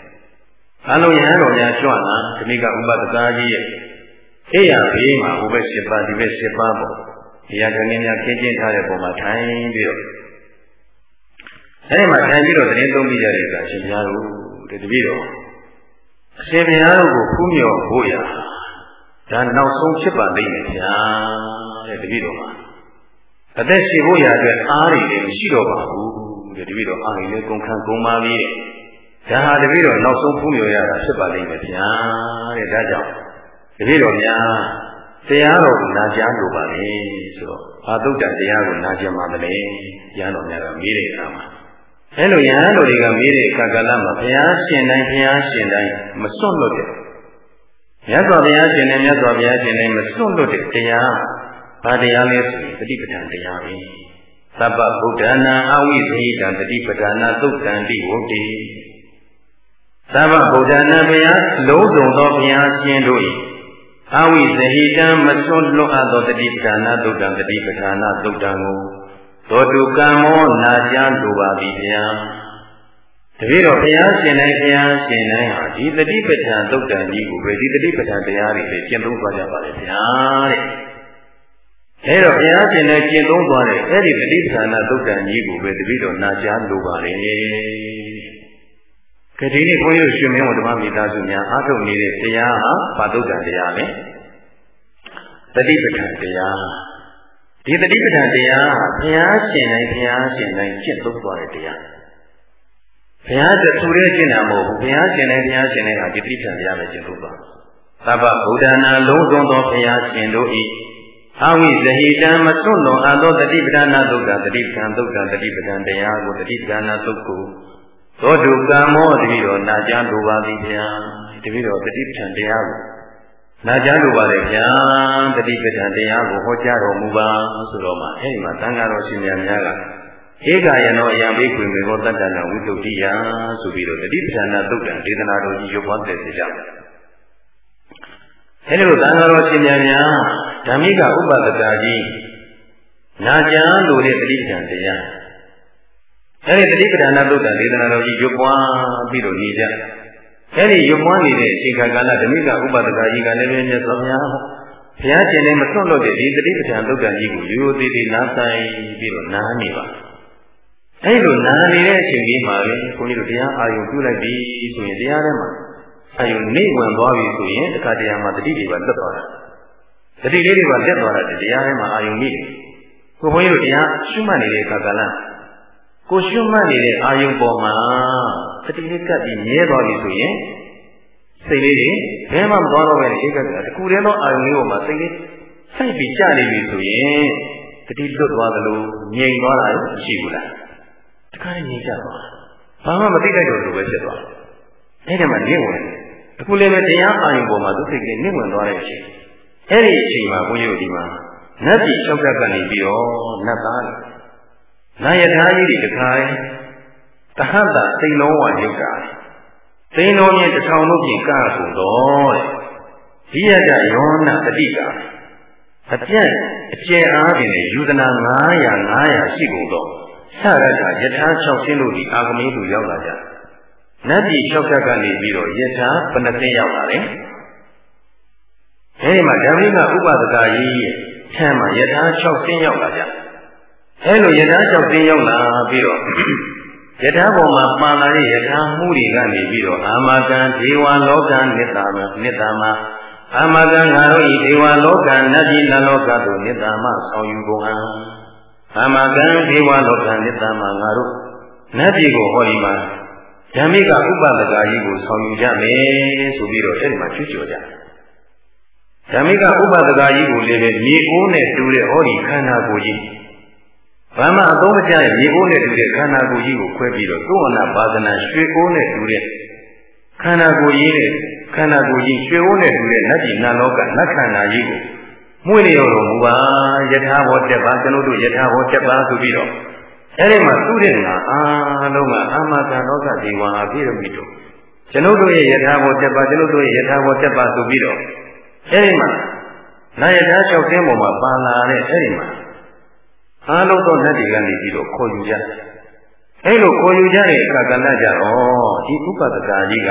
အလုံးယဟန်တော်များကြွလာဓမိကဥပဒကာကြီးရဲ့ အေးရဘေးမှာဟိုဘက်7ပါးဒီဘက်7ပါးပေါ့ဒီရကနေ့များခင်းကျင်းထားတဲ့ပုံမှာထိုင်ပြီးတော့အဲဒီမှာထိုင်ပြီးတော့သတင်းသုံးမိကြတဲ့အခါရှင်ဘုရားတို့တပည့်တော်အရှင်ဘုရားတို့ကိုဖူးမြော်ဖို့ရဒါနောက်ဆုံးဖြစ်ပါလိမ့်မယ်ဗျာတဲ့တပည့်တော်မှာအသက်ရှင်ဖို့ရအတွက်အားတွေလည်းမရှိတော့ပါဘူးတဲ့တပည့်တော်အားတွေလည်းကုန်ခံကုန်ပါပြီတဲ့ဒါဟာတပည့်တော်နောက်ဆုံးဖူးမြော်ရတာဖြစ်ပါလိမ့်မယ်ဗျာတဲ့ဒါကြောင့် တပည့်တော်များတရားတော်ကိုနာကြားလိုပါလေဆိုတော့အာသုတ္တတရားကိုနာကြားမှာမလဲရဟန်းတော်များကမေးတဲ့အခါမှာအဲလိုရဟန်းတော်တွေကမေးတဲ့အခါကလည်းမှာဘုရားရှင်တိုင်းဘုရားရှင်တိုင်းမစွန့်လွတ်တဲ့မြတ်စွာဘုရားရှင်နဲ့မြတ်စွာဘုရားရှင်နဲ့မစွန့်လွတ်တဲ့တရားဘာတရားလဲဆိုရင်တတိပဋ္ဌာန်တရားပဲသဗ္ဗဗုဒ္ဓနာအဝိသေဟံတတိပဋ္ဌာနာသုတ်တံတိဝုတ်တိသဗ္ဗဗုဒ္ဓနာဘုရားလုံးစုံသောဘုရားရှင်တို့၏ အဝိဇဟိတံမစွန့်လွတ်အပ်သောတတိပဌာနာသုတ်တံတတိပဌာနာသုတ်တံကိုသောတုကံမောနာကြားလိုပါပြီဗျာတပည့်တော်ဘုရားရှင်တိုင်းဘုရားရှင်တိုင်းဟာဒီတတိပဌာန်သုတ်တံကြီးကိုပဲဒီတတိပဌာန်တရားတွေပဲကျင့်သုံးသွားကြပါလေဗျာတဲ့အဲတော့ဘုရားရှင်နဲ့ကျင့်သုံးသွားတဲ့အဲ့ဒီတတိပဌာန်သုတ်တံကြီးကိုပဲတပည့်တော်နာကြားလိုပါလေ ကတိနေ့ဘုန်းကြီးရှင်မင်းဝဓမ္မမိသားစုများအားထုတ်နေတဲ့တရားဟာဘာတုတ်တန်တရားလဲတတိပဋ္ဌာန်တရားဒီတတိပဋ္ဌာန်တရားဟာဘုရားရှင်တိုင်းဘုရားရှင်တိုင်းကျင့်သုံးသွားတဲ့တရားဘုရားတဆူရဲကျင့်တာမဟုတ်ဘူးဘုရားရှင်တိုင်းဘုရားရှင်တိုင်းဟာဒီတတိပဋ္ဌာန်တရားပဲကျင့်သုံးသွားသဗ္ဗဗုဒ္ဓနာလုံးစုံသောဘုရားရှင်တို့ဤအဝိဇဟိတံမစွန့်လွန်အပ်သောတတိပဋ္ဌာနာသုတ်တာတတိပဋ္ဌာန်သုတ်တာတတိပဋ္ဌာန်တရားကိုတတိပဋ္ဌာနာသုတ်ကို သောတုကံမောတတိတော်နာကြားလိုပါသည်ဗျာတတိတော်တတိပဋ္ဌာန်တရားကိုနာကြားလိုပါလေဗျာတတိပဋ္ဌာန်တရားကိုဟောကြားတော်မူပါဆိုတော့မှအဲဒီမှာသံဃာတော်ရှင်များများကဧကယနောအယံဘိခွေမေဘောတတ္တနာဝိတုဒ္ဓိယဆိုပြီးတော့တတိပဋ္ဌာန်သုတ်တံဒေသနာတော်ကြီးရုပ်ပွားတဲ့စေကြတယ်အဲဒီလိုသံဃာတော်ရှင်များများဓမ္မိကဥပဒတာကြီးနာကြားလိုတဲ့တတိပဋ္ဌာန်တရား အဲဒီတတိပဒနာသုတ်တံဒေသနာတော်ကြီးရွတ်ပွားပြီးတော့နေကြအဲဒီရွတ်ပွားနေတဲ့အချိန်ခါကာလဓမိကဥပဒကာကြီးကလည်းပဲမြတ်စွာဘုရားဘုရားရှင်လည်းမဆွတ်လို့တဲ့ဒီတတိပဒနာသုတ်တံကြီးကိုရိုးရိုးသေးသေးနားဆိုင်ပြီးတော့နားနေပါအဲဒီလိုနားနေတဲ့အချိန်ကြီးမှာပဲခွန်ကြီးတို့တရားအာယုံပြုလိုက်ပြီဆိုရင်တရားထဲမှာအာယုံနေဝင်သွားပြီဆိုရင်တခါတရားမှာတတိတွေပါလွတ်သွားတာတတိလေးတွေပါလက်သွားတာတရားထဲမှာအာယုံမိတယ်ကိုဘုန်းကြီးတို့တရားရှုမှတ်နေတဲ့အခါကလည်း ကိုရှုမှတ်နေတဲ့အာယုံပေါ်မှာစတိလေးကပ်ပြီးမြဲသွားပြီဆိုရင်စိတ်လေးတွေဘယ်မှမသွားတော့ပဲဧကကတခုတည်းသောအာယုံလေးပေါ်မှာစိတ်လေးစိုက်ပြီးကြနေပြီဆိုရင်တတိလွတ်သွားသလိုငြိမ်သွားတာရှိဘူးလားတခါနဲ့ငြိမ်ကြသွားဘာမှမသိတတ်တော့လို့ပဲဖြစ်သွားအဲ့ဒီမှာနေဝင်တခုလည်းပဲတရားအာယုံပေါ်မှာသူစိတ်ကလေးနေဝင်သွားတဲ့အချိန်အဲ့ဒီအချိန်မှာဘုန်းကြီးတို့ဒီမှာနတ်ပြည်၆ကပ်ကနေပြီးတော့နတ်သား နာယထာကြီးတွေတခါတဟတ္တစိန်လုံးဝရုပ်တာစိန်လုံးမြင်တစ်ထောင်လို့ပြင်ကားဆိုတော့ဒီရတယောနာတတိကာအပြည့်အကျယ်အားဖြင့်ယူဇနာ900 900ရှိကုန်တော့ဆရတ္တယထာ6ဆင်းလို့ဒီအာဂမေသူရောက်လာကြနတ်ပြည်6ခက်ကနေပြီးတော့ယထာဘယ်နှသိရောက်လာလဲအဲဒီမှာဓမ္မိကဥပဒကာကြီးရဲ့ထမ်းမှာယထာ6ဆင်းရောက်လာကြ အဲလိုယထာ6ဆင်းရောက်လာပြီးတော့ယထာပေါ်မှာပါလာတဲ့ယထာမှုတွေကနေပြီးတော့အာမကံဒေဝလောကနိတ္တမနိတ္တမအာမကံငါတို့ဤဒေဝလောကနတ်ပြည်နလောကတို့နိတ္တမဆောင်ယူကုန်ဟံအာမကံဒေဝလောကနိတ္တမငါတို့နတ်ပြည်ကိုဟောဒီမှာဓမ္မိကဥပဒကာကြီးကိုဆောင်ယူကြမယ်ဆိုပြီးတော့အဲ့ဒီမှာချွတ်ကြော်ကြဓမ္မိကဥပဒကာကြီးကိုလည်းပဲမြေအိုးနဲ့တူတဲ့ဟောဒီခန္ဓာကိုယ်ကြီး ဘာမှအသုံးမကျတဲ့မြေအိုးနဲ့တူတဲ့ခန္ဓာကိုယ်ကြီးကိုခွဲပြီးတော့သုဝနာပါဒနာရွှေအိုးနဲ့တူတဲ့ခန္ဓာကိုယ်ကြီးနဲ့ခန္ဓာကိုယ်ကြီးရွှေအိုးနဲ့တူတဲ့နတ်ပြည်နာလောကနတ်ခန္ဓာကြီးကိုမွေးလျော်တော်မူပါယထာဘောတက်ပါကျွန်ုပ်တို့ယထာဘောတက်ပါဆိုပြီးတော့အဲဒီမှာသူတဲ့ငါအားလုံးကအာမကံလောကဒီဝါအပြည့်မိတို့ကျွန်ုပ်တို့ရဲ့ယထာဘောတက်ပါကျွန်ုပ်တို့ရဲ့ယထာဘောတက်ပါဆိုပြီးတော့အဲဒီမှာနာယထာလျှောက်တင်းပေါ်မှာပါလာတဲ့အဲဒီမှာ အားလုံးသောလက်တွေကနေပြီးတော့ခေါ်ယူကြအဲလိုခေါ်ယူကြတဲ့အခါကလည်းကြတော့ဒီဥပဒကာကြီးက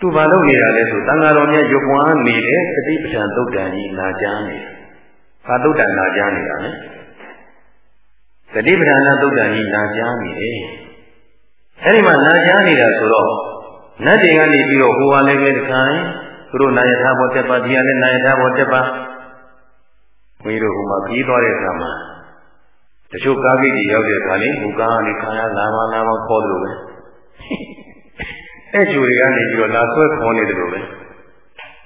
သူဘာလုပ်နေတာလဲဆိုတန်ဃာတော်မြတ်ရုပ်ပွားနေတဲ့သတိပဋ္ဌာန်သုတ်တန်ကြီးနာကြားနေတယ်။ဘာသုတ်တန်နာကြားနေတာလဲ။သတိပဋ္ဌာန်သုတ်တန်ကြီးနာကြားနေတယ်။အဲဒီမှာနာကြားနေတာဆိုတော့နတ်တွေကနေပြီးတော့ဟိုဟာလည်းပဲတခါသူတို့နာယထာဘောတက်ပါဒီကလည်းနာယထာဘောတက်ပါ ဘုန်းကြီးတို့ဟိုမှာပြီးသွားတဲ့အခါမှာတချို့ကားဂိတ်ကြီးရောက်တဲ့အခါလေးဘုကားကနေခါရလာပါလာပါခေါ်တယ်လို့ပဲအဲ့ကျူတွေကနေပြီးတော့လာဆွဲခေါ်နေတယ်လို့ပဲ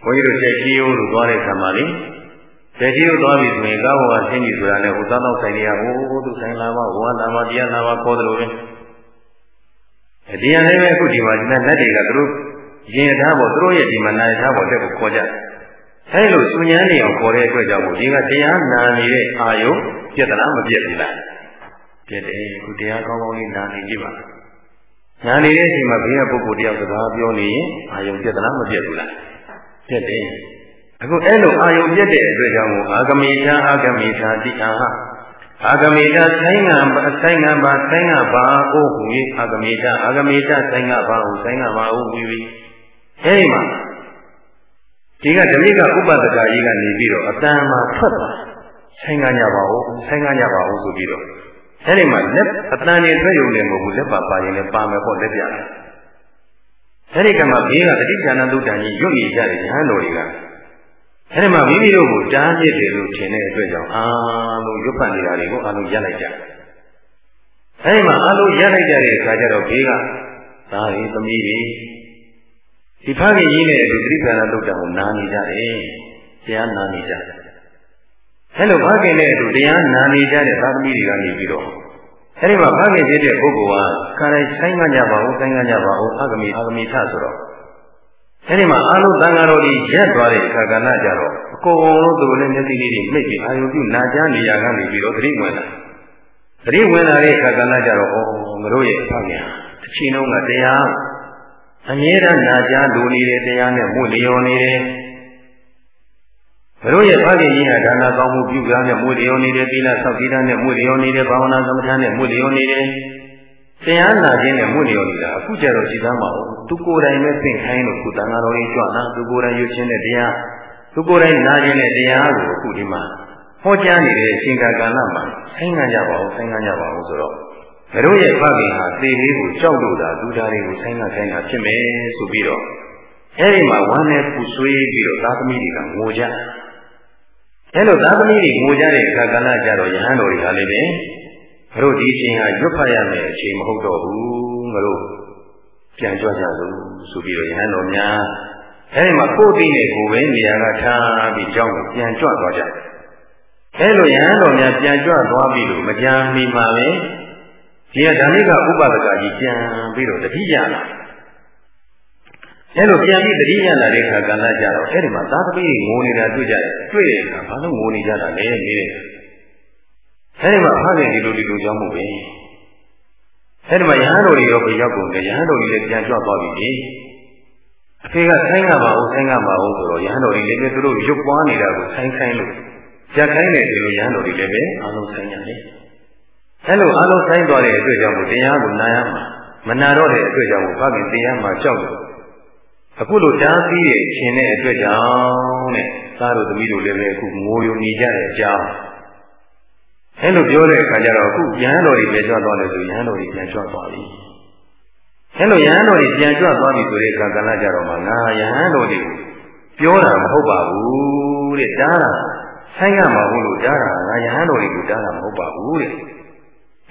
ဘုန်းကြီးတို့ချက်ကြီးရိုးလို့သွားတဲ့အခါမှာလေချက်ကြီးရိုးသွားပြီဆိုရင်ကားဘောကဆင်းပြီဆိုတာနဲ့ဟိုသားတော့ဆိုင်တွေကဟိုသူဆိုင်လာပါဟိုကလာပါတရားလာပါခေါ်တယ်လို့ပဲအတရားလည်းပဲအခုဒီမှာဒီလက်တွေကသူတို့ရင်ထားဖို့သူတို့ရဲ့ဒီမှာနိုင်ထားဖို့တက်ကိုခေါ်ကြတယ် အဲလိုစုညမ်းနေအောင်ခေါ်တဲ့အတွက်ကြောင့်မို့ဒီကတရားနာနေတဲ့အာယုပြက်သလားမပြက်ဘူးလားပြက်တယ်ခုတရားကောင်းကောင်းလေးနာနေကြည့်ပါနာနေတဲ့အချိန်မှာဘေးကပုဂ္ဂိုလ်တယောက်စကားပြောနေရင်အာယုပြက်သလားမပြက်ဘူးလားပြက်တယ်အခုအဲ့လိုအာယုပြက်တဲ့အတွက်ကြောင့်မို့အာဂမိတာအာဂမိတာတိအာဟအာဂမိတာဆိုင်ငံဆိုင်ငံပါဆိုင်ငံပါအို့ဟူ၏အာဂမိတာအာဂမိတာဆိုင်ငံပါဟုဆိုင်ငံပါအို့ဟူ၏အဲဒီမှာ ဒီကဓမိကဥပဒကာကြီးကနေပြီးတော့အတန်မှာထွက်သွားဆိုင်ကညပါဦးဆိုင်ကညပါဦးဆိုပြီးတော့အဲဒီမှာလက်အတန်နေထွက်ရုံနဲ့မဟုတ်ဘူးလက်ပါပါရင်လည်းပါမယ်ပေါ့လက်ပြတယ်အဲဒီကမှဘေးကတတိဌာနသုတ္တန်ကြီးရွတ်နေကြတဲ့ဉာဏ်တော်တွေကအဲဒီမှာမိမိတို့ကိုတားမြစ်တယ်လို့ထင်တဲ့အတွက်ကြောင့်အာလုံးရွတ်ပတ်နေတာတွေကိုအာလုံးရပ်လိုက်ကြအဲဒီမှာအာလုံးရပ်လိုက်ကြတဲ့အခါကျတော့ဘေးကသားတွေသမီးတွေ ဒီဖခင်ကြီးနဲ့ဒီသတိပ္ပဏသုတ်တံကိုနားနေကြတယ်တရားနားနေကြတယ်အဲလိုဖခင်နဲ့အတူတရားနားနေကြတဲ့သာသမီတွေကနေပြီးတော့အဲဒီမှာဖခင်ဖြစ်တဲ့ပုဂ္ဂိုလ်ကခါတိုင်းဆိုင်ကကြပါဦးဆိုင်ကကြပါဦးအာဂမိအာဂမိထဆိုတော့အဲဒီမှာအာလုံးတန်ဃာတော်ကြီးရက်သွားတဲ့အခါကဏ္ဍကြတော့အကုန်လုံးသူတို့လည်းမျက်စိလေးတွေမိတ်ပြီးအာယုပြုနာကြားနေရကနေပြီးတော့သတိဝင်လာသတိဝင်လာတဲ့အခါကဏ္ဍကြတော့ဩငါတို့ရဲ့ဖခင်အချိန်လုံးကတရား အမြဲတမ်းနာကြားလူနေတဲ့တရားနဲ့မှုလျော်နေတယ်ဘတို့ရဲ့ဖခင်ကြီးဟာဒါနကောင်းမှုပြုကြတဲ့မှုလျော်နေတယ်သီလဆောက်တည်တဲ့မှုလျော်နေတယ်ဘာဝနာသမထနဲ့မှုလျော်နေတယ်တရားနာခြင်းနဲ့မှုလျော်နေတာအခုကျတော့ရှိသားမအောင်သူကိုယ်တိုင်ပဲသင်ခိုင်းလို့ခုတန်ဃာတော်ကြီးကြွလာသူကိုယ်တိုင်ရွတ်ခြင်းတဲ့တရားသူကိုယ်တိုင်နာခြင်းတဲ့တရားကိုအခုဒီမှာဟောကြားနေတဲ့အချိန်ကာလမှာဆိုင်ငံကြပါဦးဆိုင်ငံကြပါဦးဆိုတော့ ဘတို့ရဲ့ဖခင်ဟာသေလေးကိုကြောက်လို့တာလူသားတွေကိုဆိုင်ကဆိုင်တာဖြစ်မယ်ဆိုပြီးတော့အဲဒီမှာဝမ်းနဲ့ပူဆွေးပြီးတော့သာသမီတွေကငိုကြအဲလိုသာသမီတွေငိုကြတဲ့အခါကလည်းကြတော့ယဟန်တော်တွေကလည်းပဲဘတို့ဒီအချိန်ဟာရွတ်ဖတ်ရမယ်အချိန်မဟုတ်တော့ဘူးငါတို့ပြန်ကြွကြစို့ဆိုပြီးတော့ယဟန်တော်များအဲဒီမှာကိုယ်တည်နေကိုယ်ပဲနေရာကထားပြီးကြောင်းကိုပြန်ကြွသွားကြအဲလိုယဟန်တော်များပြန်ကြွသွားပြီးလို့မကြမ်းမီမှာပဲ ဒီကဓမ္မိကဥပဒကကြီးပြန်ပြီးတော့တတိယလာအဲလိုပြန်ပြီးတတိယလာတဲ့အခါကလည်းကြတော့အဲ့ဒီမှာသာသမီငိုနေတာတွေ့ကြတယ်တွေ့တဲ့အခါဘာလို့ငိုနေကြတာလဲမေးတယ်အဲဒီမှာဖခင်ဒီလိုဒီလိုကြောင့်မို့ပဲအဲဒီမှာယဟန်တော်တွေရောပြရောက်ကုန်တယ်ယဟန်တော်ကြီးလည်းပြန်ကြွသွားပြီလေအဖေကဆိုင်ကပါဦးဆိုင်ကပါဦးဆိုတော့ရဟန်းတော်ကြီးလည်းပဲသူတို့ရုပ်ပွားနေတာကိုဆိုင်ဆိုင်လို့ကြက်ခိုင်းတယ်ဒီလိုရဟန်းတော်ကြီးလည်းပဲအလုံးဆိုင်ရတယ် အဲလိုအလုံးဆိုင်သွားတဲ့အတွက်ကြောင့်တရားကိုနာရမှာမနာတော့တဲ့အတွက်ကြောင့်ဘာဖြစ်တရားမှာကြောက်တယ်အခုလိုတားပြီးတဲ့ရှင်တဲ့အတွက်ကြောင့်တဲ့သားတို့သမီးတို့လည်းပဲအခုငိုယုံနေကြတဲ့အကြောင်းအဲလိုပြောတဲ့အခါကျတော့အခုရဟန်းတော်ကြီးပြန်ကြွသွားတယ်ဆိုရဟန်းတော်ကြီးပြန်ကြွသွားပြီအဲလိုယဟန်တော်ကြီးပြန်ကြွသွားပြီဆိုတဲ့ကာကလကြတော့မှငါယဟန်တော်ကြီးပြောတာမဟုတ်ပါဘူးတဲ့တားတာဆိုင်ရမှာဘူးလို့တားတာငါယဟန်တော်ကြီးကိုတားတာမဟုတ်ပါဘူးတဲ့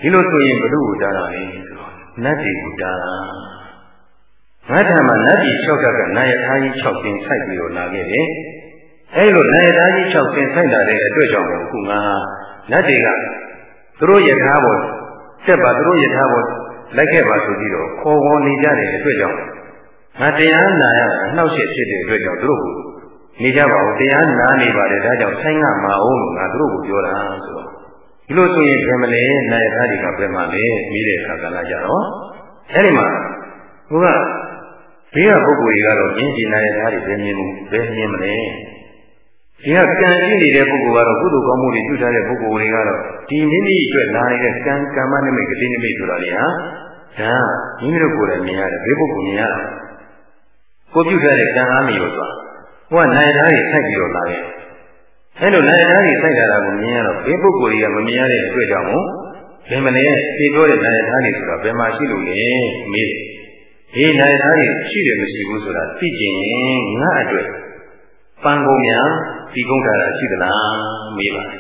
ဒီလိုဆိုရင်ဘု து ကိုတားတာလေဆိုတော့နတ်တွေကိုတားတာငါထံမှာနတ်ကြီး၆ကကနာယထာကြီး၆ပင်ဆိုင်ပြီးတော့လာခဲ့တယ်အဲလိုနာယထာကြီး၆ပင်ဆိုင်လာတဲ့အတွက်ကြောင့်ခုငါနတ်တွေကသူတို့ယထာပေါ်တက်ပါသူတို့ယထာပေါ်လိုက်ခဲ့ပါဆိုပြီးတော့ခေါ်ခေါ်နေကြတဲ့အတွက်ကြောင့်ငါတရားနာရအနှောက်အယှက်ဖြစ်တဲ့အတွက်ကြောင့်သူတို့နေကြပါဦးတရားနာနေပါတယ်ဒါကြောင့်ဆိုင်ကမအောင်လို့ငါတို့ကိုပြောတာဆိုတော့ ဒီလိုဆိုရင်ဘယ်မလဲနိုင်သားတွေကဘယ်မှာလဲပြီးတဲ့အခါကလာကြတော့အဲဒီမှာဘုရားဘေးကပုဂ္ဂိုလ်တွေကတော့ရင်းကျင်နိုင်တဲ့သားတွေဘယ်မြင်မှုဘယ်မြင်မလဲဒီကကံရှိနေတဲ့ပုဂ္ဂိုလ်ကတော့ကုသိုလ်ကောင်းမှုတွေပြုထားတဲ့ပုဂ္ဂိုလ်တွေကတော့ဒီမိမိအတွက်လာနေတဲ့ကံကမ္မနိမိတ်ကတိနိမိတ်ဆိုတာလေဟာဒါမိမိတို့ကိုယ်တိုင်မြင်ရတယ်ဘေးပုဂ္ဂိုလ်မြင်ရတယ်ကိုပြုထားတဲ့ကံအားမရောသွားဟိုကနိုင်သားတွေစိုက်ပြီးတော့လာတယ် အဲလိုနိုင်သားတွေစိုက်လာတာကိုမြင်ရတော့ဘေးပုဂ္ဂိုလ်တွေကမမြင်ရတဲ့အတွက်ကြောင့်မို့ဘယ်မလဲပြေပြောတဲ့နိုင်သားတွေဆိုတာဘယ်မှာရှိလို့လဲမေးတယ်ဒီနိုင်သားတွေရှိတယ်မရှိဘူးဆိုတာသိကျင်ရင်ငါအတွက်ပန်းကုန်းများဒီကုန်းထားတာရှိသလားမေးပါတယ်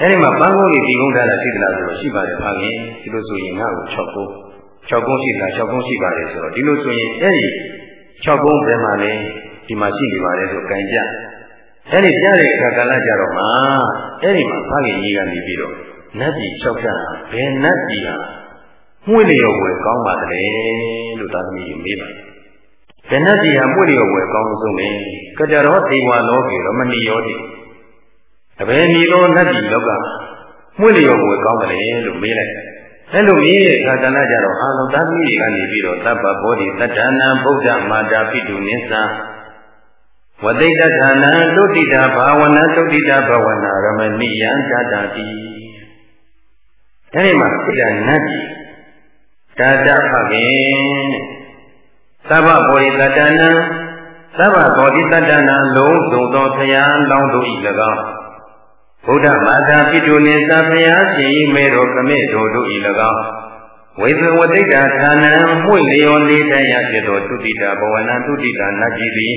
အဲဒီမှာပန်းကုန်းကြီးဒီကုန်းထားတာရှိသလားဆိုတော့ရှိပါတယ်ဖခင်ဒီလိုဆိုရင်ငါ့ကို6ကုန်း6ကုန်းရှိလား6ကုန်းရှိပါတယ်ဆိုတော့ဒီလိုဆိုရင်အဲဒီ6ကုန်းဘယ်မှာလဲဒီမှာရှိနေပါတယ်ဆိုကြင်ကြ အဲ့ဒီကြားတဲ့အခါကာလကြတော့မှအဲ့ဒီမှာဖခင်ကြီးကနေပြီးတော့နတ်ပြည်၆ဖြတ်ဘယ်နတ်ပြည်ဟာမှုလျော်ဝယ်ကောင်းပါသလဲလို့သာသမီကြီးမေးပါတယ်ဘယ်နတ်ပြည်ဟာမှုလျော်ဝယ်ကောင်းဆုံးလဲကကြရောဒေဝလောကေရမဏီယောတိအဘယ်မီသောနတ်ပြည်လောကမှုလျော်ဝယ်ကောင်းတယ်လို့မေးလိုက်အဲ့လိုမေးတဲ့အခါကဏ္ဍကြတော့အာလောသာသမီတွေကနေပြီးတော့သဗ္ဗဘောဓိတတ္တနာဗုဒ္ဓမာတာပိတုနိစ္စ ဝတိတ္တဌာနသုတိတာဘာဝနာသုတိတာဘဝနာရမဏိယံတတတိအဲဒီမှာပြိတ္တနတ်ကြီးတာတဖခင်သဗ္ဗဘောဓိတတ္တနာသဗ္ဗဘောဓိတတ္တနာလုံးစုံသောဘုရားလောင်းတို့၏၎င်းဗုဒ္ဓမာသာပိတုနေသဘုရားရှင်၏မေတော်ကမေတော်တို့၏၎င်းဝိသဝတိတ္တဌာနံမှု့လျော်လေးတရားဖြစ်သောသုတိတာဘဝနာသုတိတာနတ်ကြီးသည်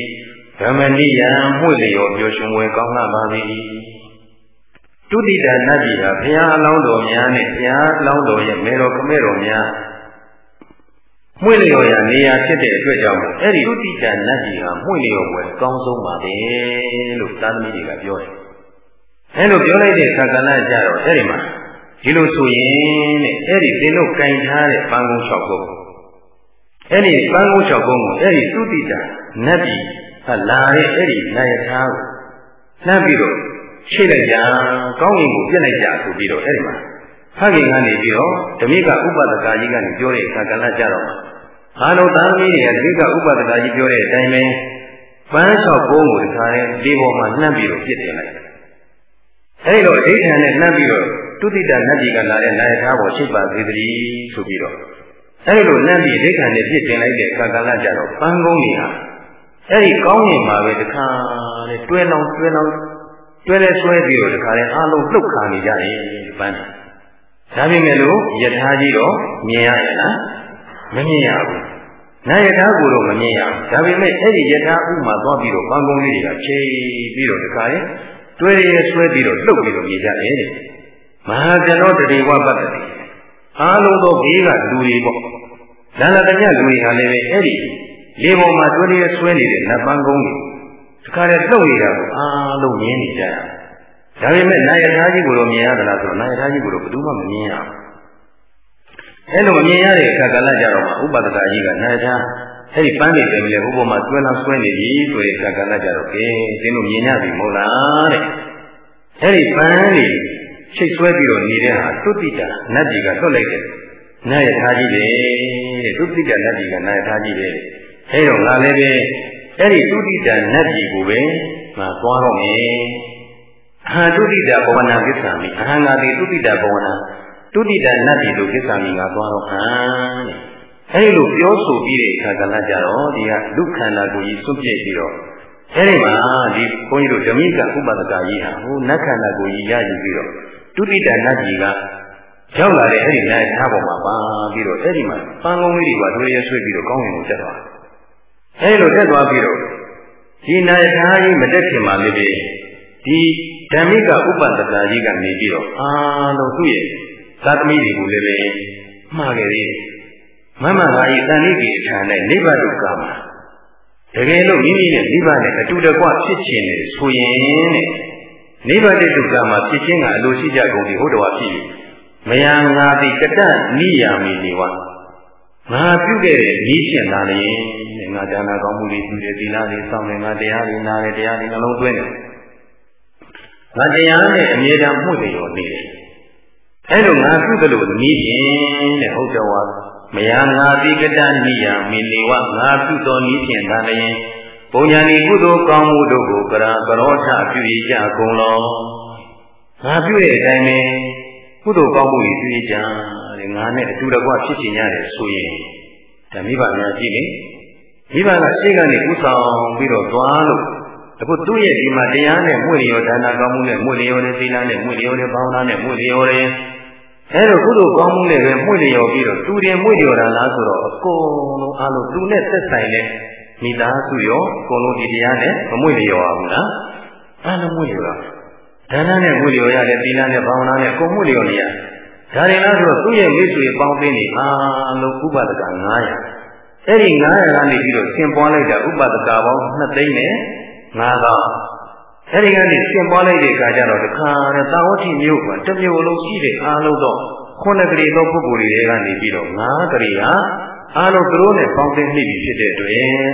ဓမ္မနိယံမှု့လျော်ပျော်ရွှင်ဝယ်ကောင်းလာပါသည်တုတိတာနတ်ကြီးဟာဘုရားအလောင်းတော်များနဲ့ဘုရားအလောင်းတော်ရဲ့မေတော်ကမေတော်များမှု့လျော်ရာနေရာဖြစ်တဲ့အတွက်ကြောင့်အဲ့ဒီတုတိတာနတ်ကြီးဟာမှု့လျော်ဝယ်ကောင်းဆုံးပါပဲလို့သာသမီတွေကပြောတယ်အဲလိုပြောလိုက်တဲ့ခါကလကြတော့အဲ့ဒီမှာဒီလိုဆိုရင်တဲ့အဲ့ဒီသင်တို့ကင်ထားတဲ့ပန်းကုန်း၆ကုန်းအဲ့ဒီပန်းကုန်း၆ကုန်းကိုအဲ့ဒီသုတိတာနတ်ပြည် ဟာလာတဲ့အဲ့ဒီနိုင်သားကိုနှမ်းပြီးတော့ချိတ်လိုက်ကြကောင်းရင်ကိုပြစ်လိုက်ကြဆိုပြီးတော့အဲ့ဒီမှာဖခင်ကနေပြီးတော့ဓမိကဥပဒကာကြီးကနေပြောတဲ့အခါကလည်းကြတော့အာလုံးသားသမီးတွေကဓမိကဥပဒကာကြီးပြောတဲ့အတိုင်းပဲပန်းလျှောက်ကုန်းကိုဒီခါလေးဒီပေါ်မှာနှမ်းပြီးတော့ပြစ်တင်လိုက်တယ်အဲဒီတော့အဋ္ဌာန်နဲ့နှမ်းပြီးတော့တုတိတနတ်ကြီးကလာတဲ့နာယထားပေါ်ရှိပါသေးသည်ဆိုပြီးတော့အဲဒီလိုနှမ်းပြီးအဋ္ဌာန်နဲ့ပြစ်တင်လိုက်တဲ့အခါကလည်းကြတော့ပန်းကုန်းကြီးဟာ အဲ့ဒီကောင်းရင်မှာပဲတခါလေတွဲလောင်တွဲလောင်တွဲလဲဆွဲပြီးတော့တခါလေအားလုံးလှုပ်ခါနေကြတယ်ပန်းတယ်ဒါပေမဲ့လို့ယထာကြီးတော့မြင်ရရဲ့လားမမြင်ရဘူးနာယထာကိုတော့မမြင်ရဘူးဒါပေမဲ့အဲ့ဒီယထာဥမှာသွားပြီးတော့ပန်းကုန်းလေးတွေကချိန်ပြီးတော့တခါလေတွဲရဲဆွဲပြီးတော့လှုပ်ပြီးတော့မြင်ကြတယ်တဲ့မဟာဇနောတတိဝပတ္တိအားလုံးသောဘေးကလူတွေပေါ့ဒါနတညလူတွေဟာလည်းပဲအဲ့ဒီ လေပေါ်မှာတွဲရဲဆွဲနေတဲ့နတ်ပန်းကုန်းတွေတခါတည်းလှုပ်နေတာကိုအားလုံးမြင်နေကြရဒါပေမဲ့နာယထာကြီးကိုတော့မြင်ရသလားဆိုတော့နာယထာကြီးကိုတော့ဘယ်သူမှမမြင်ရဘူးအဲ့လိုမမြင်ရတဲ့အခါကလည်းကြတော့မှဥပဒတာကြီးကနာယထာအဲ့ဒီပန်းနေတယ်လေဘုဘမှာတွဲလာဆွဲနေပြီဆိုတဲ့အခါကလည်းကြတော့ကဲသင်တို့မြင်ရပြီမဟုတ်လားတဲ့အဲ့ဒီပန်းနေချိတ်ဆွဲပြီးတော့နေတဲ့ဟာသုတိတာနတ်ကြီးကလွတ်လိုက်တယ်နာယထာကြီးပဲတဲ့သုတိတာနတ်ကြီးကနာယထာကြီးပဲ အဲ့တော့ငါလည်းပဲအဲ့ဒီသုတိတနတ်ပြည်ကိုပဲငါသွားတော့မယ်အဟံသုတိတဘဝနာကိစ္ဆာမိအဟံငါတိသုတိတဘဝနာသုတိတနတ်ပြည်တို့ကိစ္ဆာမိငါသွားတော့ဟံတဲ့အဲ့လိုပြောဆိုပြီးတဲ့အခါကလည်းကြတော့ဒီကလူခန္ဓာကိုယ်ကြီးစွန့်ပြစ်ပြီးတော့အဲ့ဒီမှာဒီဘုန်းကြီးတို့ဓမိကဥပဒကကြီးဟာဟိုနတ်ခန္ဓာကိုယ်ကြီးရယူပြီးတော့တုတိတနတ်ကြီးကရောက်လာတဲ့အဲ့ဒီနိုင်သားပေါ်မှာပါပြီးတော့အဲ့ဒီမှာပန်းကုန်းလေးတွေကတို့ရဆွေးပြီးတော့ကောင်းဝင်ကိုတက်သွားတယ်။ အဲ့လိုတက်သွားပြီးတော့ဒီနိုင်သားကြီးမတက်ခင်မှာလေးဒီဓမ္မိကဥပဒကကြီးကနေပြီးတော့အာလို့သူ့ရဲ့သာသမီတွေကိုလည်းပဲမှားခဲ့သေးတယ်။မမကဤတန်လိကိဌာနဲ့နိဗ္ဗာန်ကမှာတကယ်လို့မိမိနဲ့နိဗ္ဗာန်နဲ့အတူတကွဖြစ်ခြင်းနဲ့ဆိုရင်တဲ့နိဗ္ဗာန်တုကမှာဖြစ်ခြင်းကအလိုရှိကြကုန်ပြီဟုတ်တော်ဖြစ်မယံငါတိကတနိယာမိနေဝငါပြုခဲ့တဲ့ဤရှင်သာလေငါ ဒါနာကောင်းမှုတွေပြုတယ်သီလတွေစောင့်တယ်ငါတရားတွေနားတယ်တရားတွေနှလုံးသွင်းတယ်ငါတရားနဲ့အမြဲတမ်းမှုတွေရောနေတယ်အဲလိုငါပြုတယ်လို့နီးခြင်းတဲ့ဟုတ်တော်မယငါတိကတနိယမိနေဝငါပြုတော်နည်းဖြင့်သာလျင်ပုံညာဤကုသိုလ်ကောင်းမှုတို့ကိုကရာကရောထပြုရကြကုန်လောငါပြုတဲ့အတိုင်းပဲကုသိုလ်ကောင်းမှုတွေပြုရကြတယ်ငါနဲ့အတူတကွဖြစ်ချင်ရတယ်ဆိုရင်ဒါမိဘများကြည့်လေ မိဘကရှေ့ကနေဥဆောင်ပြီးတော့သွားလို့အခုသူ့ရဲ့ဒီမှာတရားနဲ့မှုလျောဒါနာကောင်းမှုနဲ့မှုလျောတဲ့သီလနဲ့မှုလျောတဲ့ဘာဝနာနဲ့မှုလျောတဲ့အဲလိုကုသိုလ်ကောင်းမှုနဲ့ပဲမှုလျော်ပြီးတော့သူတင်မှုလျော်တာလားဆိုတော့အကုန်လုံးအားလုံးသူနဲ့သက်ဆိုင်တဲ့မိသားစုရောအကုန်လုံးဒီတရားနဲ့မမှုလျော်ပါဘူးလားအားလုံးမှုလျော်တာဒါနနဲ့မှုလျော်ရတယ်သီလနဲ့ဘာဝနာနဲ့ကိုမှုလျော်နေရဒါရင်လားဆိုတော့သူ့ရဲ့မိတ်ဆွေပေါင်းသိနေအားလုံးဥပဒက900 အဲ့ဒီ900ကနေပြီးတော့သင်ပွားလိုက်တာဥပဒကပေါင်း2သိန်းနဲ့9000အဲဒီကနေရှင်းပွားလိုက်တဲ့အခါကျတော့တခါတည်းသာဝတိမြို့ကတစ်မြို့လုံးရှိတဲ့အားလုံးတော့ခုနှစ်ကလေးသောပုဂ္ဂိုလ်တွေကနေပြီးတော့ငါးကလေးဟာအားလုံးသူတို့နဲ့ပေါင်းသိမိပြီဖြစ်တဲ့အတွက်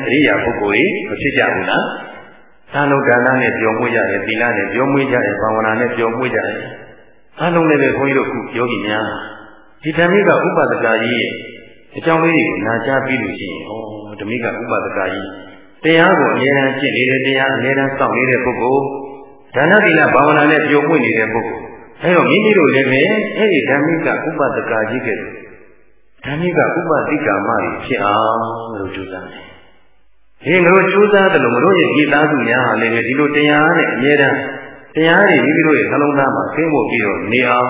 အရိယာပုဂ္ဂိုလ်ကြီးမဖြစ်ကြဘူးလားသာနုဒါနနဲ့ပြောမွေးကြတယ်သီလနဲ့ပြောမွေးကြတယ်ဘာဝနာနဲ့ပြောမွေးကြတယ်အားလုံးလည်းပဲခွန်ကြီးတို့ခုယောဂီများဒီဓမ္မိကဥပဒကကြီးရဲ့ အကြောင်းလေးတွေကိုနာကြားပြီးလို့ရှိရင်ဩဓမ္မိကဥပဒကကြီးတရားကိုအမြဲတမ်းကျင့်နေတဲ့တရားအမြဲတမ်းစောင့်နေတဲ့ပုဂ္ဂိုလ်ဒါနသီလဘာဝနာနဲ့ကြုံပွင့်နေတဲ့ပုဂ္ဂိုလ်အဲတော့မိမိတို့လည်းပဲအဲ့ဒီဓမ္မိကဥပဒကာကြီးကဲ့သို့ဓမ္မိကဥပတိကာမကြီးဖြစ်အောင်လို့ကြိုးစားတယ်။ဒီလိုကြိုးစားတယ်လို့မလို့ရဲ့ဒီသားစုများဟာလည်းဒီလိုတရားနဲ့အမြဲတမ်းတရားတွေမိမိတို့ရဲ့နှလုံးသားမှာသိဖို့ပြီးတော့နေအောင်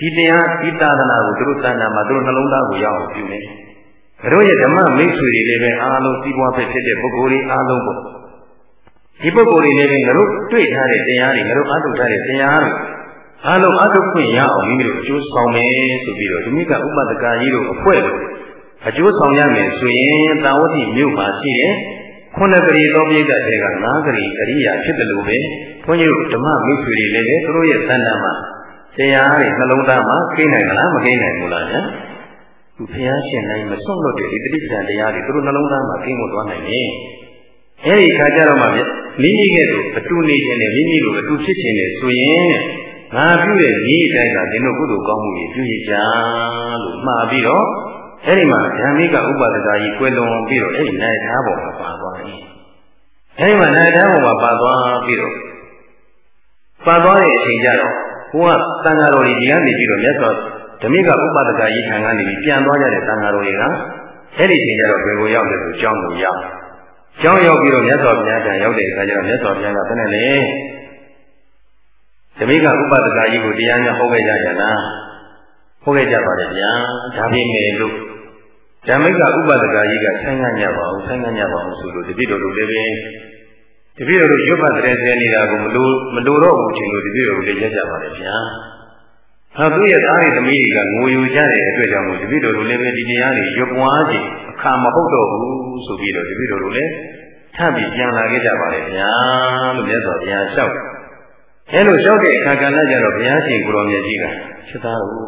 ဒီတရားဒီသာသနာကိုသူတို့သဏ္ဍာန်မှာသူတို့နှလုံးသားကိုရောက်အောင်ပြုနေတယ်တို့ရဲ့ဓမ္မမိတ်ဆွေတွေလည်းပဲအားလုံးစီးပွားဖြစ်ဖြစ်တဲ့ပုဂ္ဂိုလ်တွေအားလုံးပေါ့ဒီပုဂ္ဂိုလ်တွေလည်းပဲငါတို့တွေ့ထားတဲ့တရားတွေငါတို့အထုထားတဲ့တရားတွေအားလုံးအထုခွင့်ရအောင်မိမိတို့အကျိုးဆောင်မယ်ဆိုပြီးတော့ဒီမိကဥပဒကာကြီးတို့အဖွဲ့တို့အကျိုးဆောင်ရမယ်ဆိုရင်တာဝတိမြို့မှာရှိတဲ့ခုနှစ်ကလေးသောပြိဿတွေကငါးကလေးအရိယာဖြစ်တယ်လို့ပဲဘုန်းကြီးတို့ဓမ္မမိတ်ဆွေတွေလည်းပဲသူတို့ရဲ့သဏ္ဍာန်မှာ တရားတွေနှလုံးသားမှာကိနိုင်မလားမကိနိုင်ဘူးလားညာသူဘုရားရှင်နိုင်မစွန့်လွတ်တဲ့ဒီတိပ္ပံတရားတွေသူတို့နှလုံးသားမှာကင်းမသွားနိုင်ဘူး။အဲဒီခါကျတော့မှမိမိကဲ့သို့အတူနေခြင်းနဲ့မိမိလိုအတူဖြစ်ခြင်းနဲ့ဆိုရင်ငါပြုတဲ့ဤအတိုင်းကဒီလိုကုသိုလ်ကောင်းမှုတွေပြုရကြလို့မှားပြီးတော့အဲဒီမှာဓမ္မိကဥပဒကာကြီးကွယ်လွန်ပြီးတော့အဲဒီနိုင်သားပေါ်မှာပါသွားတယ်။အဲဒီမှာနိုင်သားပေါ်မှာပါသွားပြီးတော့ပါသွားတဲ့အချိန်ကျတော့ ဘုရားတန်ဃာတော်ကြီးဒီကနေပြီးတော့မြတ်စွာဓမိကဥပဒကကြီးထံကနေပြီးပြန်သွားကြတဲ့သံဃာတော်တွေကအဲ့ဒီချိန်ကျတော့ဘယ်ကိုရောက်လဲဆိုကျောင်းကိုရောက်ကျောင်းရောက်ပြီးတော့မြတ်စွာဘုရားထံရောက်တဲ့အခါကျတော့မြတ်စွာဘုရားကဘယ်နဲ့လဲဓမိကဥပဒကကြီးကိုတရားများဟောခဲ့ကြကြလားဟောခဲ့ကြပါလေဗျာဒါပေမဲ့လို့ဓမ္မိကဥပဒကကြီးကဆိုင်ငံ့ညပါအောင်ဆိုင်ငံ့ညပါအောင်ဆိုလို့တပည့်တော်တို့လည်းပဲ တပည့်တော်တို့ရွတ်ပတ်တဲ့ဆဲနေတာကိုမလို့မလို့တော့ဘူးချင်းလို့တပည့်တော်တို့လည်းရက်ကြပါလေဗျာဟာသူ့ရဲ့သားရည်သမီးတွေကငိုယူကြတဲ့အတွက်ကြောင့်မို့တပည့်တော်တို့လည်းပဲဒီတရားတွေရွပွားခြင်းအခါမဟုတ်တော့ဘူးဆိုပြီးတော့တပည့်တော်တို့လည်းထပ်ပြီးပြန်လာခဲ့ကြပါလေဗျာလို့မြတ်စွာဘုရားလျှောက်အဲလိုလျှောက်တဲ့အခါကလည်းကြတော့ဘုရားရှင်ကိုရောင်မြတ်ကြီးကချက်သားဘူး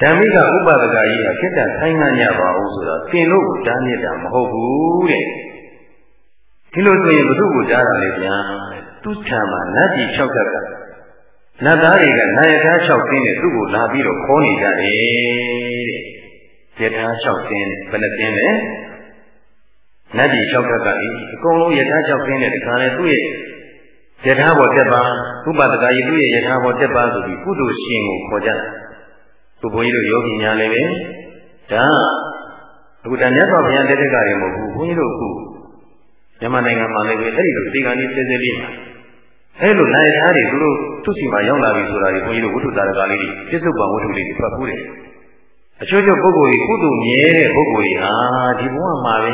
ဓမ္မိကဥပဒကကြီးကခက်တဆိုင်ငံ့ညပါဘူးဆိုတော့သင်တို့ကိုတားမြစ်တာမဟုတ်ဘူးတဲ့ ဒီလိုဆိုရင်ဘု து ကိုကြားတာလေဗျာသူ့ထံမှာနတ်ကြီး၆ခက်ကနတ်သားတွေကနာယထာ၆သင်းနဲ့သူ့ကိုလာပြီးတော့ခေါ်နေကြတယ်တဲ့ယထာ၆သင်းဘယ်နှသင်းလဲယနတ်ပြည်၆ခက်ကလေအကုန်လုံးယထာ၆ခင်းတဲ့တခါလေသူ့ရဲ့ယထာဘောတက်ပါဥပဒကကြီးသူ့ရဲ့ယထာဘောတက်ပါဆိုပြီးကုသိုလ်ရှင်ကိုခေါ်ကြတယ်သူဘုန်းကြီးတို့ယောဂီများလည်းပဲဒါအခုတန်မြတ်စွာဘုရားတက်တဲ့ကတွေမဟုတ်ဘူးဘုန်းကြီးတို့အခု မြန်မာနိုင်ငံမှာလည်းပဲအဲ့ဒီလိုဒီကံကြီးစဲစဲလေးမှာအဲ့လိုနိုင်သားတွေသူတို့သူ့စီမှာရောက်လာပြီဆိုတာတွေဘုန်းကြီးတို့ဝိထုတာရကလေးတွေပြစ္ဆုတ်ပံဝိထုလေးတွေဖတ်ဘူးတယ်အချို့ချို့ပုဂ္ဂိုလ်ကြီးကုသိုလ်မြဲတဲ့ပုဂ္ဂိုလ်ကြီးဟာဒီဘဝမှာပဲ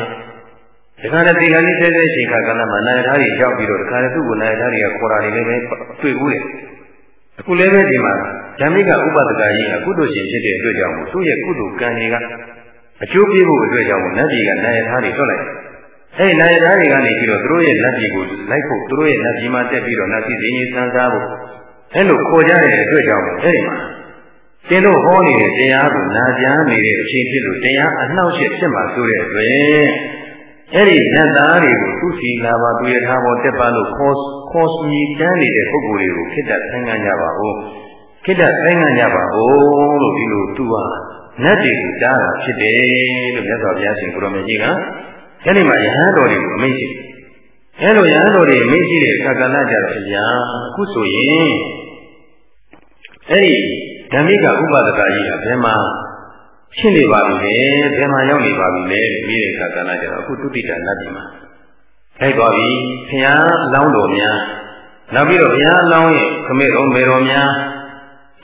ဒီခါနဲ့ဒီကံကြီးစဲစဲချိန်ခါကလည်းမနိုင်သားတွေရောက်ပြီးတော့ဒီခါနဲ့သူ့ကိုနိုင်သားတွေကခေါ်တာတွေလည်းပဲတွေ့ဘူးတယ်အခုလည်းပဲဒီမှာဓမ္မိကဥပဒကကြီးကကုသိုလ်ရှင်ဖြစ်တဲ့အတွက်ကြောင့်သူ့ရဲ့ကုသိုလ်ကံတွေကအကျိုးပေးဖို့အတွက်ကြောင့်နတ်ပြည်ကနိုင်သားတွေထွက်လိုက် အဲ့နိုင်သားတွေကနေပြီးတော့သူတို့ရဲ့နတ်ပြည်ကိုလိုက်ဖို့သူတို့ရဲ့နတ်ပြည်မှာတက်ပြီးတော့နတ်ပြည်စင်ကြီးစံစားဖို့အဲ့လိုခေါ်ကြတဲ့အတွက်ကြောင့်အဲ့ဒီမှာသင်တို့ဟောနေတဲ့တရားကိုနာကြားနေတဲ့အချိန်ဖြစ်လို့တရားအနှောက်အယှက်ဖြစ်မှာဆိုတဲ့အတွက်အဲ့ဒီနတ်သားတွေကိုသူစီလာပါသူရထားပေါ်တက်ပါလို့ခေါ်ခေါ်စီတန်းနေတဲ့ပုဂ္ဂိုလ်တွေကိုခိတ္တဆိုင်ငံ့ကြပါဦးခိတ္တဆိုင်ငံ့ကြပါဦးလို့ဒီလိုသူဟာနတ်တွေကိုတားတာဖြစ်တယ်လို့မြတ်စွာဘုရားရှင်ကိုရမေကြီးက အဲ့ဒီမှာယဟန်တော်တွေကိုအမိန့်ရှိအဲ့လိုယဟန်တော်တွေအမိန့်ရှိတဲ့အခါကလည်းကြတော့ဗျာအခုဆိုရင်အဲ့ဒီဓမ္မိကဥပဒကကြီးကဘယ်မှာဖြစ်နေပါပြီလဲဘယ်မှာရောက်နေပါပြီလဲပြီးတဲ့အခါကလည်းကြတော့အခုတုတိတနတ်ပြည်မှာထိုက်သွားပြီဘုရားလောင်းတော်များနောက်ပြီးတော့ဘုရားလောင်းရဲ့ခမေတော်မေတော်များ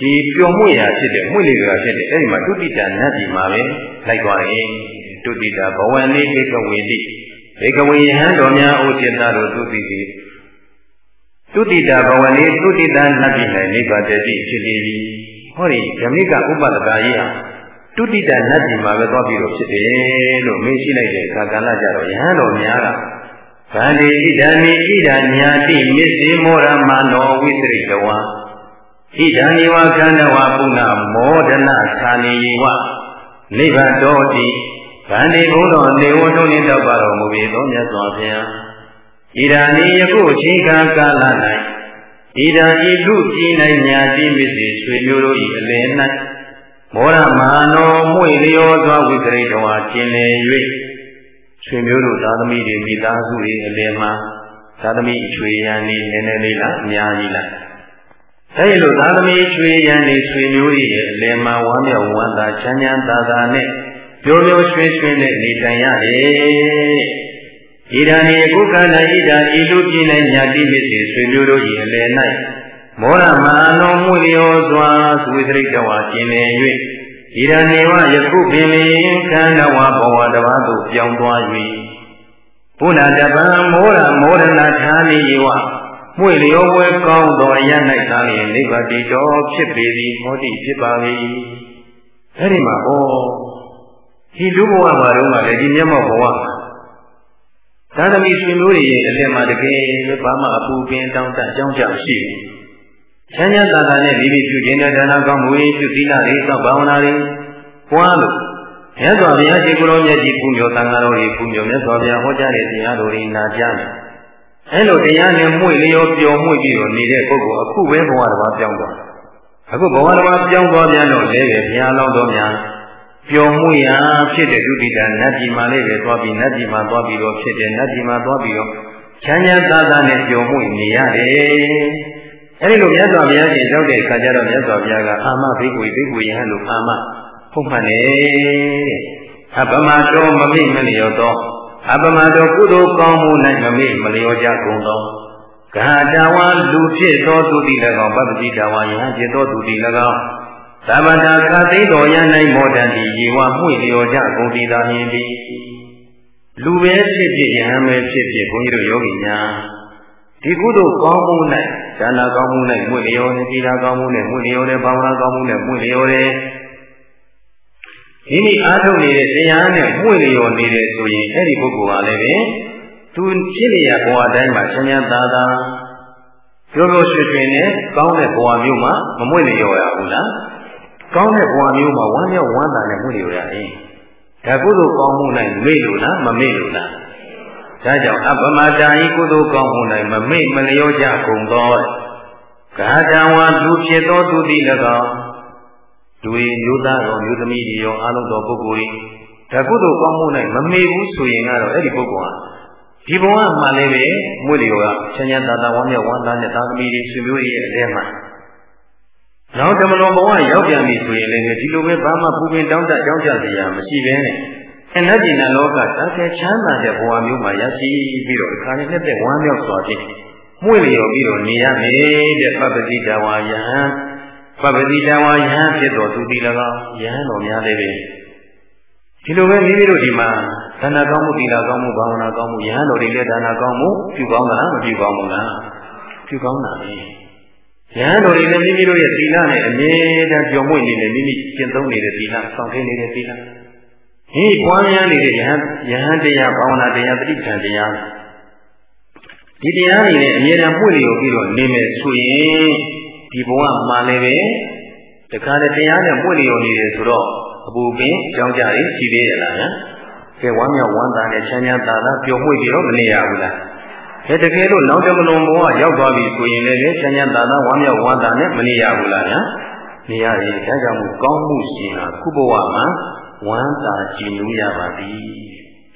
ဒီပျော်မွေ့ရာဖြစ်တဲ့မွေ့လေကဖြစ်တဲ့အဲ့ဒီမှာတုတိတနတ်ပြည်မှာပဲလိုက်သွားရင် တုတိတဘဝနေဧကဝေတိဧကဝေယဟံတော်များအိုจิตတာတို့တုတိတိတုတိတဘဝနေတုတိတနတ်ပြည်၌နိဗ္ဗာန်တည်းဖြစ်လေပြီဟောဒီဓမ္မိကဥပဒကာကြီးဟာတုတိတနတ်ပြည်မှာပဲသွားပြီးတော့ဖြစ်တယ်လို့မေးရှိလိုက်တဲ့အခါကလည်းကြတော့ယဟန်တော်များကဗန္တိဣဒာနိဣဒာညာတိမစ္စေမောရမနောဝိသရိတဝါဣဒာနိဝခန္ဓဝပုဏ္ဏမောဒနာသာနိယဝနိဗ္ဗာန်တော်တိ ဗန္တိဘုသောနေဝတုန်နေတော့ပါတော်မူပြီသောမြတ်စွာဘုရားဣဒာနိယခုအချိန်ကာကာလ၌ဣဒာဤလူပြည်၌ညာတိမစ္စေဆွေမျိုးတို့၏အလယ်၌မောရမာနောမွေလျောသောဝိသရိတဝါကျင်လေ၍ဆွေမျိုးတို့သာသမီတွေမိသားစုတွေအလယ်မှာသာသမီအချွေရန်နေနည်းနည်းလေးလားအများကြီးလားအဲဒီလိုသာသမီချွေရန်နေဆွေမျိုးတွေရဲ့အလယ်မှာဝမ်းမြောက်ဝမ်းသာချမ်းချမ်းသာသာနဲ့ ပျော်ပျော်ရွှင်ရွှင်နဲ့နေထိုင်ရတယ်ဣဒာနိကုက္ကနာဣဒာဤလူပြည်၌ညာတိမစ္စေဆွေမျိုးတို့၏အလယ်၌မောရမအလုံးမှုလျောစွာသုဝိသရိတဝါကျင်လည်၍ဣဒာနေဝယခုပင်လင်ခန္ဓဝဘဝတပါးသို့ပြောင်းသွား၍ဘုနာတပံမောရမောရဏဌာနိယဝမွေလျောဝဲကောင်းသောအရ၌သာလျင်နိဗ္ဗာတိတော်ဖြစ်ပေသည်ဟောတိဖြစ်ပါ၏အဲ့ဒီမှာဩ ဒီလူဘဝမှာတော့လည်းဒီမျက်မှောက်ဘဝသာသမီရှင်မျိုးတွေရဲ့အလယ်မှာတကယ်ဘာမှအပူပင်တောင်းတအကြောင်းကြောင့်ရှိဘူးချမ်းချမ်းသာသာနဲ့မိမိပြုခြင်းတဲ့ဒါနကောင်းမှုတွေပြုသီလတွေသောဘာဝနာတွေပွားလို့မြတ်စွာဘုရားရှင်ကိုယ်တော်မြတ်ကြီးပူညောသံဃာတော်တွေပူညောမြတ်စွာဘုရားဟောကြားတဲ့တရားတော်တွေနာကြားမယ်။အဲလိုတရားနဲ့မှု့လျောပျော်မှု့ပြီးတော့နေတဲ့ပုဂ္ဂိုလ်အခုပဲဘဝတစ်ပါးပြောင်းသွား။အခုဘဝတစ်ပါးပြောင်းသွားပြန်တော့လည်းပဲဘုရားလောင်းတော်များ ပျော်မှုရာဖြစ်တဲ့ဒုတိယနတ်ပြည်မှာလေးပဲသွားပြီးနတ်ပြည်မှာသွားပြီးတော့ဖြစ်တဲ့နတ်ပြည်မှာသွားပြီးတော့ချမ်းချမ်းသာသာနဲ့ပျော်မှုနေရတယ်။အဲဒီလိုမြတ်စွာဘုရားရှင်ရောက်တဲ့အခါကျတော့မြတ်စွာဘုရားကအာမဘိက္ခုဘိက္ခုယဟန်လို့အာမဟုတ်မှန်တယ်အပမတောမမိမလျောသောအပမတောကုသိုလ်ကောင်းမှု၌မမိမလျောကြကုန်သောဂါတဝါလူဖြစ်သောသူတိ၎င်းပပ္ပတိတဝါယဟန်ဖြစ်သောသူတိ၎င်း သမတာခသိတော်ရ၌မောတန်တိယေဝမှုလျောကြကုန်သည်သာမြင်သည်လူပဲဖြစ်ဖြစ်ယဟန်ပဲဖြစ်ဖြစ်ဘုန်းကြီးတို့ယောဂီများဒီကုသိုလ်ကောင်းမှု၌ဒါနကောင်းမှု၌မွေ့လျော်တယ်သီလကောင်းမှုနဲ့မွေ့လျော်တယ်ဘာဝနာကောင်းမှုနဲ့မွေ့လျော်တယ်မိမိအားထုတ်နေတဲ့တရားနဲ့မွေ့လျော်နေတယ်ဆိုရင်အဲ့ဒီပုဂ္ဂိုလ်ဟာလည်းပဲသူဖြစ်နေရဘဝတိုင်းမှာချမ်းချမ်းသာသာပြောပြောရွှင်ရွှင်နဲ့ကောင်းတဲ့ဘဝမျိုးမှာမမွေ့လျော်ရဘူးလား ကောင်းတဲ့ဘဝမျိုးမှာဝမ်းမြောက်ဝမ်းသာနဲ့မွေ့လျော်ရရင်ဒါကုသိုလ်ကောင်းမှု၌မေ့လို့လားမမေ့လို့လားဒါကြောင့်အပမတာဤကုသိုလ်ကောင်းမှု၌မမေ့မလျော့ကြကုန်သောဂါတံဝါသူဖြစ်သောသူသည်၎င်းလူ၏မျိုးသားရောမျိုးသမီးတွေရောအလုံးသောပုဂ္ဂိုလ်၏တဒါကုသိုလ်ကောင်းမှုနဲ့မမေ့ဘူးဆိုရင်ကတော့အဲ့ဒီပုဂ္ဂိုလ်ဟာဒီဘဝမှာလည်းပဲမွေလျော်ကချမ်းချမ်းသာသာဝမ်းမြောက်ဝမ်းသာနဲ့သာသမီတွေဆွေမျိုးတွေရဲ့အလဲမှာ နောက်တမလွန်ဘဝရောက်ပြန်ပြီဆိုရင်လည်းဒီလိုပဲဘာမှပူပင်တောင်းတကြောင်းကြစရာမရှိဘဲနဲ့အနတ္တိနာလောကတကယ်ချမ်းသာတဲ့ဘဝမျိုးမှာရရှိပြီးတော့အခါနဲ့တဲ့ဝမ်းမြောက်စွာဖြင့်မွေလျော်ပြီးတော့နေရမယ်တဲ့ပပ္ပတိတဝါယဟံပပ္ပတိတဝါယဟံဖြစ်တော်သူဒီ၎င်းယဟံတော်များလည်းပဲဒီလိုပဲမိမိတို့ဒီမှာဒါနကောင်းမှုသီလကောင်းမှုဘာဝနာကောင်းမှုယဟန်တော်တွေလည်းဒါနကောင်းမှုပြုကောင်းတာမပြုကောင်းဘူးလားပြုကောင်းတာလေ ယဟန်တော်တွေလည်းမိမိတို့ရဲ့သီလနဲ့အမြဲတမ်းကြော်မွေ့နေတယ်မိမိကျင့်သုံးနေတဲ့သီလဆောင်ထင်းနေတဲ့သီလဒီပွားများနေတဲ့ယဟန်ယဟန်တရားဘာဝနာတရားတတိပ္ပံတရားဒီတရားတွေနဲ့အမြဲတမ်းပွင့်လျော်ပြီးတော့နေမယ်ဆိုရင်ဒီဘဝမှာလည်းပဲတခါတည်းတရားနဲ့ပွင့်လျော်နေတယ်ဆိုတော့အပူပင်ကြောင်းကြရရှိသေးရဲ့လားဟမ်ကဲဝမ်းမြောက်ဝမ်းသာနဲ့ချမ်းချမ်းသာသာပျော်မွေ့ပြီးတော့မနေရဘူးလား ကဲတကယ်လို့နောက်တမလွန်ဘဝရောက်သွားပြီဆိုရင်လည်းချမ်းချမ်းသာသာဝမ်းမြောက်ဝမ်းသာနဲ့မနေရဘူးလားဟမ်နေရရင်ဒါကြောင့်မို့ကောင်းမှုရှင်ဟာခုဘဝမှာဝမ်းသာကြည်နူးရပါသည်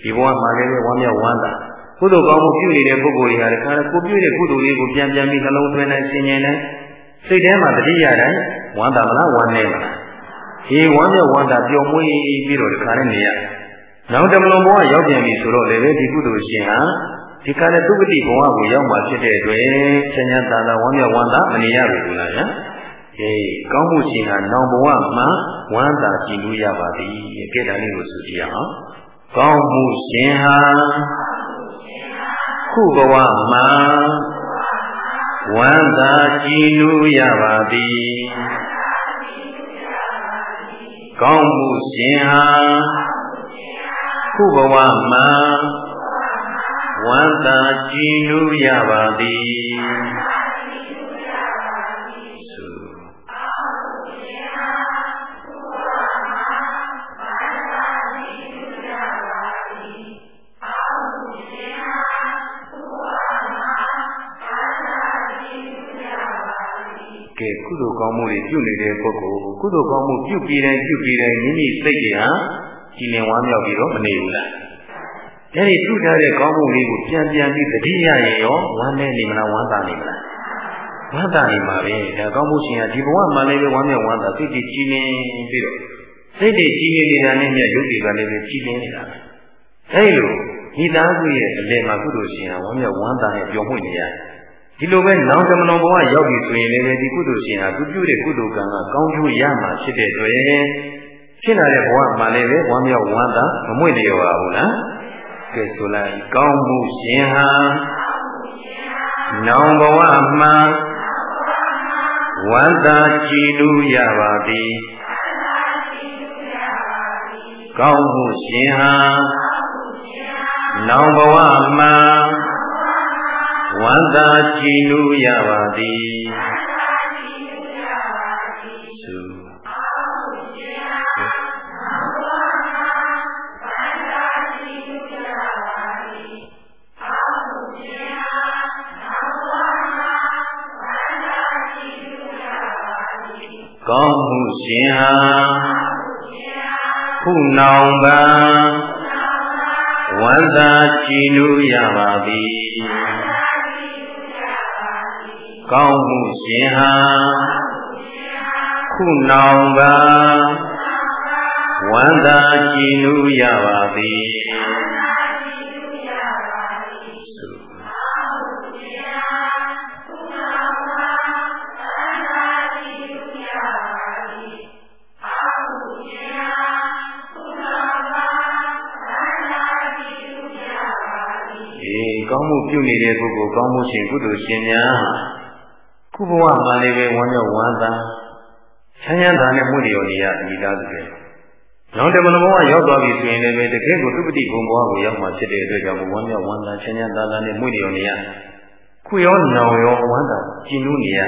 ဒီဘဝမှာလည်းဝမ်းမြောက်ဝမ်းသာကုသိုလ်ကောင်းမှုပြုနေတဲ့ပုဂ္ဂိုလ်တွေဟာတခါကိုပြုတဲ့ကုသိုလ်လေးကိုပြန်ပြန်ပြီးနှလုံးသွင်းနိုင်ဆင်ញင်နိုင်စိတ်ထဲမှာတတိယတိုင်းဝမ်းသာမလားဝမ်းနေမလားဒီဝမ်းမြောက်ဝမ်းသာပျော်မွေ့ပြီးတော့ဒီခါနဲ့နေရနောက်တမလွန်ဘဝရောက်ပြန်ပြီဆိုတော့လည်းဒီကုသိုလ်ရှင်ဟာ ဒီကနေ့သုပတိဘဝကိုရောက်မှာဖြစ်တဲ့အတွက်ဆញ្ញသာသာဝမ်းမြောက်ဝမ်းသာမနေရဘူးလားညာအေးကောင်းမှုရှင်ဟာနောင်ဘဝမှာဝမ်းသာကြည်လို့ရပါသည်ကဲဒါလေးကိုဆိုကြည့်အောင်ကောင်းမှုရှင်ဟာခုဘဝမှာဝမ်းသာကြည်လို့ရပါသည်ကောင်းမှုရှင်ဟာခုဘဝမှာ ဝန္တာကြည်နူးရပါသည်ကဲကုသိုလ်ကောင်းမှုတွေပြုနေတဲ့ပုဂ္ဂိုလ်ကုသိုလ်ကောင်းမှုပြုပြီးတိုင်းပြုပြီးတိုင်းမိမိစိတ်တွေဟာကြည်လင်ဝမ်းမြောက်ပြီးတော့မနေဘူးလား အဲဒီပြုထားတဲ့ကောင်းမှုလေးကိုပြန်ပြန်ပြီးတတိယရင်ရောဝမ်းနဲ့နေမလားဝမ်းသာနေမလားဝမ်းသာနေမှာပဲဒါကောင်းမှုရှင်ကဒီဘဝမှာလည်းဝမ်းမြောက်ဝမ်းသာစိတ်တွေကြည်လင်ပြီးတော့စိတ်တွေကြည်လင်နေတာနဲ့မြတ်ရုပ်တွေကလည်းကြည်လင်နေတာပဲအဲဒီလိုမိသားစုရဲ့အလယ်မှာကုသိုလ်ရှင်ကဝမ်းမြောက်ဝမ်းသာနဲ့ပျော်မွေ့နေရတယ်ဒီလိုပဲနောင်တမလွန်ဘဝရောက်ပြီဆိုရင်လည်းဒီကုသိုလ်ရှင်ဟာသူပြုတဲ့ကုသိုလ်ကံကကောင်းကျိုးရမှာဖြစ်တဲ့အတွက်ဖြစ်လာတဲ့ဘဝမှာလည်းပဲဝမ်းမြောက်ဝမ်းသာမမွေ့လျော်ပါဘူးလား ကဲဆိုလိုက်ကောင်းမှုရှင်ဟာနောင်ဘဝမှာဝမ်းသာကြည်လူရပါသည်ကောင်းမှုရှင်ဟာနောင်ဘဝမှာဝန္တာကြည်နူးရပါသည် ကောင်းမှုရှင်ဟာခုနောင်ပါဝန္တာကြည်နူးရပါသည်ကောင်းမှုရှင်ဟာခုနောင်ပါဝန္တာကြည်နူးရပါသည် ကောင်းမှုရှင်ကုသိုလ်ရှင်များခုဘဝမှာလည်းပဲဝမ်းမြောက်ဝမ်းသာချမ်းသာနဲ့မှုတွေရောနေရမိသားစုတွေနောက်တမန်ဘဝရောက်သွားပြီဆိုရင်လည်းတကယ်ကိုသုပတိဘုံဘဝကိုရောက်မှာဖြစ်တဲ့အတွက်ကြောင့်ဝမ်းမြောက်ဝမ်းသာချမ်းသာသာနဲ့မှုတွေရောနေရခုရောနောင်ရောဝမ်းသာကျင်လို့နေရ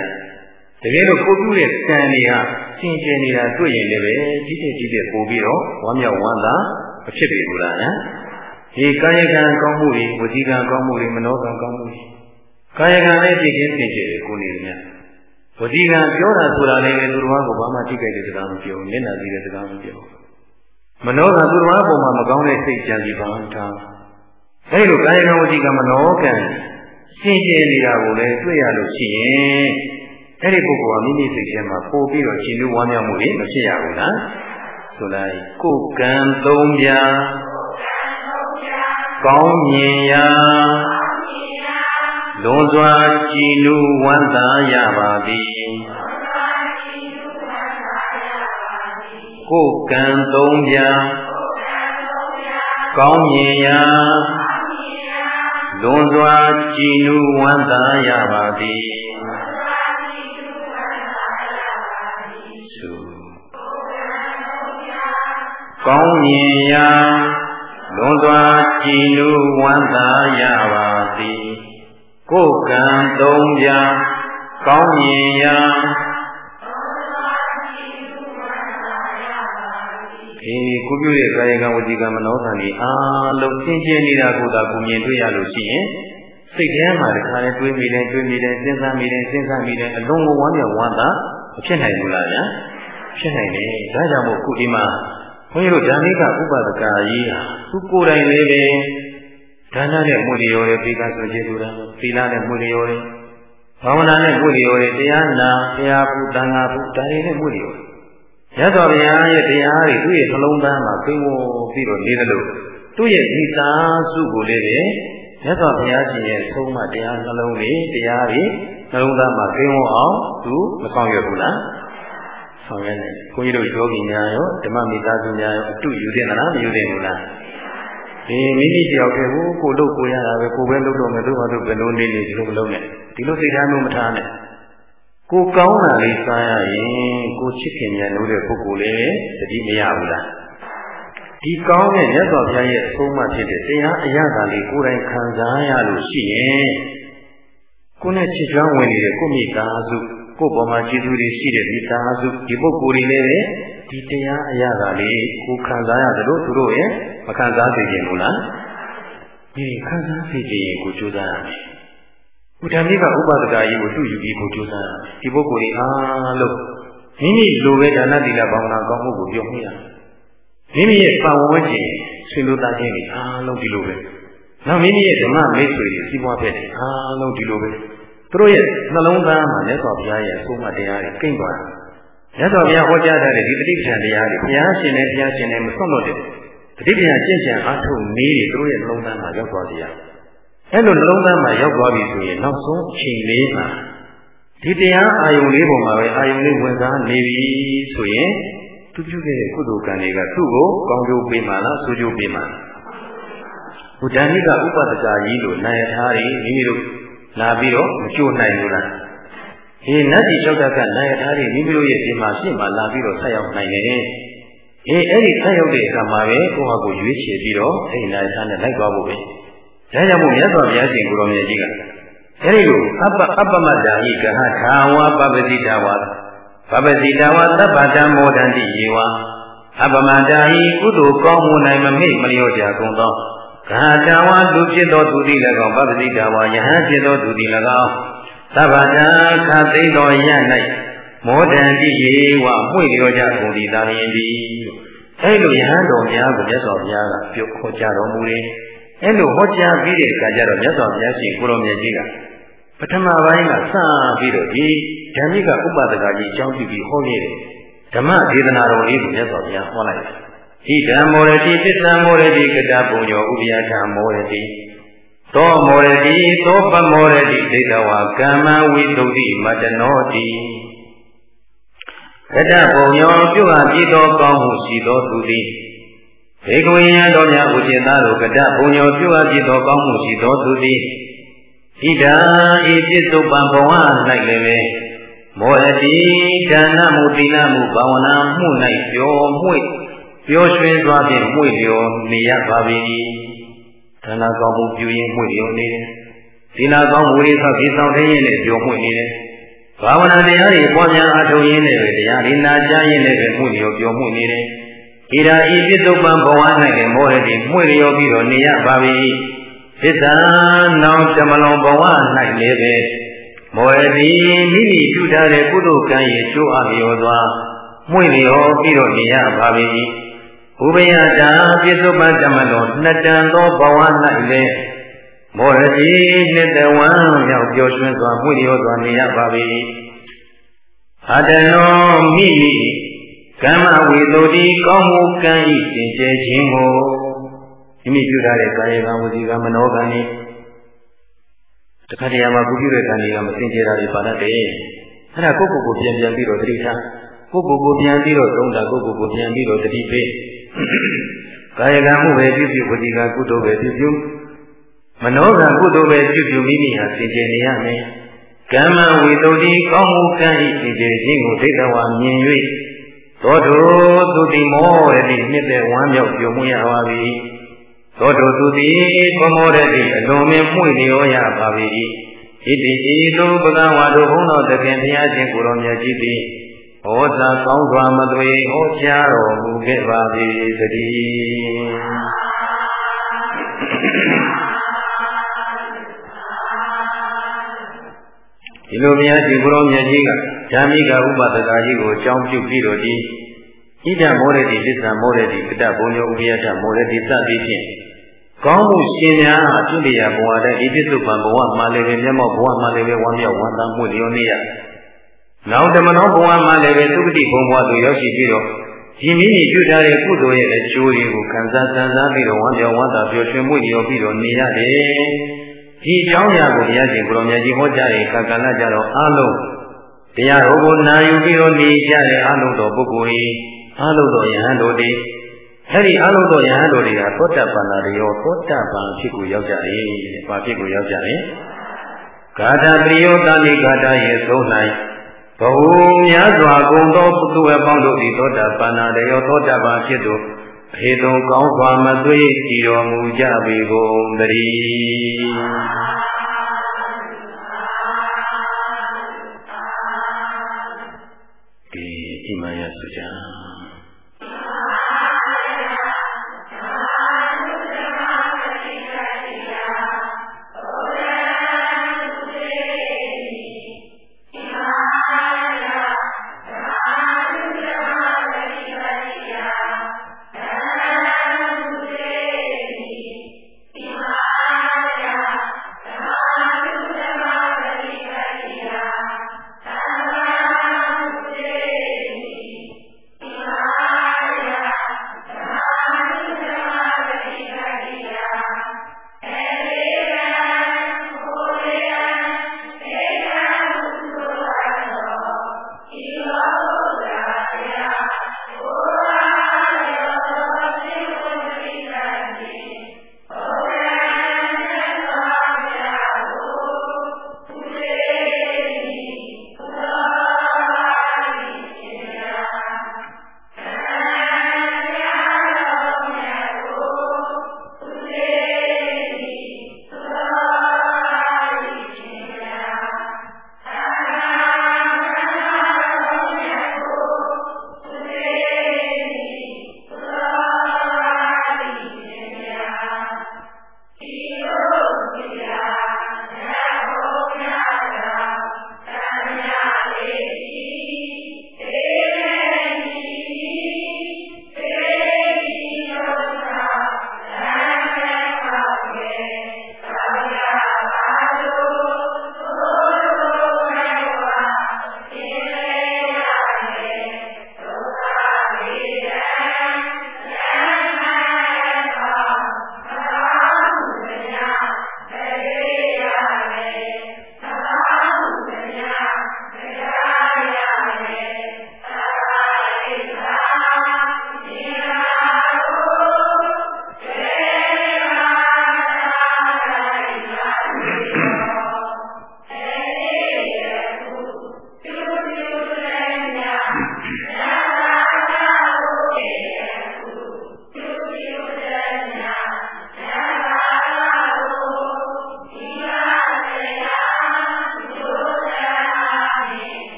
တကယ်လို့ကိုပြုတဲ့ကံတွေကသင်ကျင်နေတာတွေ့ရင်လည်းပဲကြီးတဲ့ကြီးတဲ့ပို့ပြီးတော့ဝမ်းမြောက်ဝမ်းသာမဖြစ်ပြီဘူးလားဟမ်ဒီကာယကံကောင်းမှုတွေဝစီကံကောင်းမှုတွေမနောကံကောင်းမှုတွေ ကာယကံလည်းပြည့်ကင်းစင်ကြယ်တယ်ကိုနေမြတ်ဝစီကံပြောတာဆိုတာလည်းသူတော်ဘာကိုဘာမှထိခိုက်တဲ့စကားမပြောမျက်နှာစီးတဲ့စကားမပြောမနောကသူတော်ဘာပေါ်မှာမကောင်းတဲ့စိတ်ကြံစီပါထားအဲဒီလိုကာယကံဝစီကမနောကံရှင်းကျင်နေတာကိုလည်းတွေ့ရလို့ရှိရင်အဲ့ဒီပုဂ္ဂိုလ်ကမိမိစိတ်ထဲမှာပို့ပြီးတော့ရှင်လူဝမ်းမြောက်မှုတွေမဖြစ်ရဘူးလားဆိုလိုက်ကိုယ်ကံသုံးပြကောင်းမြင်ရာ လွန်စွာကြည်နူးဝမ်းသာရပါသည်ကိုယ်ကံသုံးပြကောင်းမြင်ရာလွန်စွာကြည်နူးဝမ်းသာရပါသည်ကောင်းမြင်ရာလွန်စွာကြည်နူးဝမ်းသာရပါသည် ကိုယ်ကံသုံးပြကောင်းမြင်ရာအေးကိုပြုတဲ့ကာယကံဝစီကံမနောသံဒီအားလုံးသင်ကျင်နေတာကိုသာကိုမြင်တွေ့ရလို့ရှိရင်စိတ်ထဲမှာတခါလဲတွေးမိတယ်တွေးမိတယ်စဉ်းစားမိတယ်စဉ်းစားမိတယ်အလုံးကိုဝမ်းမြောက်ဝမ်းသာမဖြစ်နိုင်ဘူးလားဗျာဖြစ်နိုင်တယ်ဒါကြောင့်မို့ခုဒီမှာဘုန်းကြီးတို့ဓမ္မိကဥပဒကာကြီးဟာသူကိုယ်တိုင်လေးပဲ ဒါနနဲ့မှုလျော်တယ်ပြီးကဆိုကျေသူတော်သီလနဲ့မှုလျော်တယ်ဘာဝနာနဲ့မှုလျော်တယ်တရားနာတရားပုတန်ဃာပုဒါတွေနဲ့မှုလျော်တယ်ရသော်ဘုရားရဲ့တရားတွေသူ့ရဲ့နှလုံးသားမှာသိဝပြီးတော့နေတယ်လို့သူ့ရဲ့ဒီသာစုကိုလေးပဲရသော်ဘုရားရှင်ရဲ့သုံးမတရားနှလုံးလေးတရားတွေနှလုံးသားမှာသိဝအောင်သူမဆောင်ရွက်ဘူးလားဆောင်ရွက်နေဘုန်းကြီးတို့ယောဂီများရောဓမ္မမိသားစုများရောအတူယူတဲ့လားမယူတဲ့ဘူးလား ဒီမိမိတယောက်တည်းကိုကိုလုပ်ကိုရတာပဲကိုပဲလုပ်တော့မယ်တို့ဘာလို့ဘယ်လိုနေနေဒီလိုမလုပ်နဲ့ဒီလိုစိတ်ထားမျိုးမထားနဲ့ကိုကောင်းတာလေးစားရရင်ကိုချစ်ခင်မြန်လို့တဲ့ပုဂ္ဂိုလ်လေးတတိမရဘူးလားဒီကောင်းတဲ့မြတ်စွာဘုရားရဲ့အဆုံးအမဖြစ်တဲ့တရားအရာသာလေးကိုယ်တိုင်ခံစားရလို့ရှိရင်ကိုယ်နဲ့ချစ်ကြွဝင်နေတဲ့ကိုမိသားစု ကိုယ်ပေါ်မှာကျေးဇူးတွေရှိတဲ့မိသားစုဒီပုဂ္ဂိုလ်တွေလည်းဒီတရားအရာသာလေးကိုခံစားရတယ်လို့သူတို့ရဲ့မခံစားစေခြင်းဘူးလားဒီခံစားစေခြင်းကိုကြိုးစားရမယ်ဥဒ္ဓမိကဥပဒကာကြီးကိုသူ့ယူပြီးကိုကြိုးစားရမယ်ဒီပုဂ္ဂိုလ်တွေအားလုံးမိမိလိုပဲဒါနတိလဘာဝနာကောင်းမှုကိုပြောမှုရမိမိရဲ့ပတ်ဝန်းကျင်ဆွေမျိုးသားချင်းတွေအားလုံးဒီလိုပဲနောက်မိမိရဲ့ဓမ္မမိတ်ဆွေတွေစီးပွားဖက်တွေအားလုံးဒီလိုပဲ သူတို့ရဲ့နှလုံးသားမှာမြတ်စွာဘုရားရဲ့အဆုံးအမတရားတွေကိမ့်သွားတယ်မြတ်စွာဘုရားဟောကြားထားတဲ့ဒီတတိပ္ပံတရားတွေဘုရားရှင်နဲ့ဘုရားရှင်နဲ့မဆွတ်လို့တဲ့တတိပ္ပံကျင့်ကြံအားထုတ်နည်းတွေသူတို့ရဲ့နှလုံးသားမှာရောက်သွားကြရအဲ့လိုနှလုံးသားမှာရောက်သွားပြီဆိုရင်နောက်ဆုံးအချိန်လေးမှာဒီတရားအာယုံလေးပုံမှာပဲအာယုံလေးဝင်စားနေပြီဆိုရင်သူပြုခဲ့တဲ့ကုသိုလ်ကံတွေကသူ့ကိုကောင်းကျိုးပေးမှလားဆိုးကျိုးပေးမှလားဘုဒ္ဓနိကဥပဒကာကြီးလို့နိုင်ထားတွေမိမိတို့ လာပြီးတော့မကြိုနိုင်ဘူးလားဒီနတ်ကြီး၆တက်ကနိုင်ထားတွေမိမိတို့ရဲ့ဒီမှာရှင်းမှလာပြီးတော့ဆက်ရောက်နိုင်တယ်အေးအဲ့ဒီဆက်ရောက်တဲ့အခါမှာပဲကိုယ့်ဟာကိုယ်ရွေးချယ်ပြီးတော့အဲ့ဒီနိုင်ထားနဲ့လိုက်သွားဖို့ပဲဒါကြောင့်မို့မြတ်စွာဘုရားရှင်ကိုရောင်မြတ်ကြီးကအဲဒီလိုအပ္ပအပ္ပမတ္တာဟိကဟထာဝပပတိတဝါပပတိတဝါသဗ္ဗတံမောဒန္တိယေဝအပ္ပမတ္တာဟိကုသိုလ်ကောင်းမှု၌မမေ့မလျော့ကြကုန်သော ဂါတဝါလူဖြစ်သောသူသည်၎င်းပပတိတဝါယဟန်ဖြစ်သောသူသည်၎င်းသဗ္ဗတံခသိသောရ၌မောဒန္တိယေဝမှွေလျော့ကြကုန်သည်သာလျင်သည်အဲလိုယဟန်တော်များကိုမြတ်စွာဘုရားကပြုခေါ်ကြတော်မူတယ်အဲ့လိုဟောကြားပြီးတဲ့အခါကျတော့မြတ်စွာဘုရားရှင်ကိုရောမြတ်ကြီးကပထမပိုင်းကစပြီးတော့ဒီဓမ္မိကဥပဒကကြီးအကြောင်းပြုပြီးဟောနေတယ်ဓမ္မဒေသနာတော်လေးကိုမြတ်စွာဘုရားဟောလိုက်တယ် ဣဒံမောရတိပစ္စံမောရတိကတပုညောဥပယထမောရတိသောမောရတိသောပမောရတိဒိဋ္ဌဝါကမ္မဝိတုဒ္ဓိမတနောတိကတပုညောပြုအပ်ပြီးသောကောင်းမှုရှိသောသူသည်ဘေကဝိယံတော်များဥจิตသားတို့ကတဘုံညောပြုအပ်ပြီးသောကောင်းမှုရှိသောသူသည်ဣဒာဤပြစ္ဆုတ်ပံဘဝ၌လည်းပဲမောဟတိဒါနမှုတိလမှုဘာဝနာမှု၌ပျော်မွေ့ ပျော်ရွှင်စွာဖြင့်မွေ့လျော်နေရပါပြီဒါနကောင်းမှုပြုရင်မွေ့လျော်နေတယ်သီလကောင်းမှုတွေဆောက်ပြီးဆောင်သိရင်လည်းပျော်မွေ့နေတယ်ဘာဝနာတရားတွေပွားများအားထုတ်ရင်းနဲ့ပဲတရားတွေနာကြားရင်းနဲ့ပဲမွေ့လျော်ပျော်မွေ့နေတယ်ဣရာဤပြစ္ဆုတ်ပံဘဝ၌လည်းမောဟတိမှွေလျော်ပြီးတော့နေရပါပြီသစ္စာနောင်တမလွန်ဘဝ၌လည်းပဲမောဟတိမိမိပြုထားတဲ့ကုသိုလ်ကံရဲ့ကျိုးအလျော်စွာမှွေလျော်ပြီးတော့နေရပါပြီဘ ဥပယတာပြစ္ဆုတ်ပတမတော်နှစ်တန်သောဘဝ၌လည်းမောရတိနှစ်တဝမ်းရောက်ပျော်ရွှင်စွာမှုရောစွာနေရပါ၏အတနောမိမိကမ္မဝေတုတိကောင်းမှုကံဤသင်ကျေခြင်းကိုမိမိပြုထားတဲ့ကာယကံဝစီကံမနောကံဤတခါတည်းမှာကုပြုတဲ့ကံတွေကမစင်ကြယ်တာတွေပါတတ်တယ်အဲ့ဒါကိုယ့်ကိုယ်ကိုပြန်ပြန်ပြီးတော့တတိထားကိုယ့်ကိုယ်ကိုပြန်ပြီးတော့သုံးတာကိုယ့်ကိုယ်ကိုပြန်ပြီးတော့တတိပေး ကာယကံမှုပဲပြုပြုဝစီကံကုသိုလ်ပဲပြုပြုမနောကံကုသိုလ်ပဲပြုပြုမိမိဟာစင်ကြယ်နေရမယ်ကမ္မဝေတုတိကောင်းမှုကံဤစင်ကြယ်ခြင်းကိုသိတ္တဝါမြင်၍သောတုသူတိမောရတိနှစ်သက်ဝမ်းမြောက်ပြုံမှုရပါပြီသောတုသူတိပမောရတိအလွန်မြင့်မှုလျောရပါပြီဣတိဤသို့ဘဂဝါတို့ဘုန်းတော်တခင်ဘုရားရှင်ကိုရောမြတ်ကြီးသည် ဟောစာကောင်းစွာမသွေဟောကြားတော်မူခဲ့ပါ၏တည်းဒီလိုဘုရားရှင်ကိုရောမြတ်ကြီးကဓမ္မိကဥပဒကာကြီးကိုအကြောင်းပြုပြီးတော့ဒီဣဒ္ဓမောရတိသစ္စာမောရတိကတ္တဘုံညုဥပယတမောရတိစသည်ဖြင့်ကောင်းမှုရှင်များအဖြစ်လျာဘဝတဲ့ဒီပစ္စုပန်ဘဝမှာလည်းပဲမျက်မှောက်ဘဝမှာလည်းပဲဝမ်းမြောက်ဝမ်းသာမှုလျော်နေရ နောက်ဓမ္မနောဘဝမှာလည်းပဲသုခတိဘုံဘဝသို့ရောက်ရှိပြီးတော့ဒီမိမိပြုထားတဲ့ကုသိုလ်ရဲ့အကျိုးတွေကိုခံစားစံစားပြီးတော့ဝမ်းမြောက်ဝမ်းသာပျော်ရွှင်မှုလျော်ပြီးတော့နေရတယ်ဒီအကြောင်းအရာကိုဘုရားရှင်ကိုရောင်မြတ်ကြီးဟောကြားရင်ခါကလကြတော့အလုံးတရားတော်ကိုနာယူပြီးတော့နေကြတဲ့အလုံးတော်ပုဂ္ဂိုလ်ကြီးအလုံးတော်ယဟန်တို့တွေအဲ့ဒီအလုံးတော်ယဟန်တို့တွေကသောတပန္နာတွေရောသောတပန်ဖြစ်ကိုရောက်ကြတယ်။ဘာဖြစ်ကိုရောက်ကြလဲ။ဂါထာပရိယောတဏိဂါထာရဲ့သုံး၌ ဘဝများစွာကုန်သောပုထုဝေပေါင်းတို့သည်သောတပန္နာတွေရောသောတပန်ဖြစ်သူဟေတုံကောင်းစွာမသွေးကြည်တော်မူကြပေကုန်တည်းေ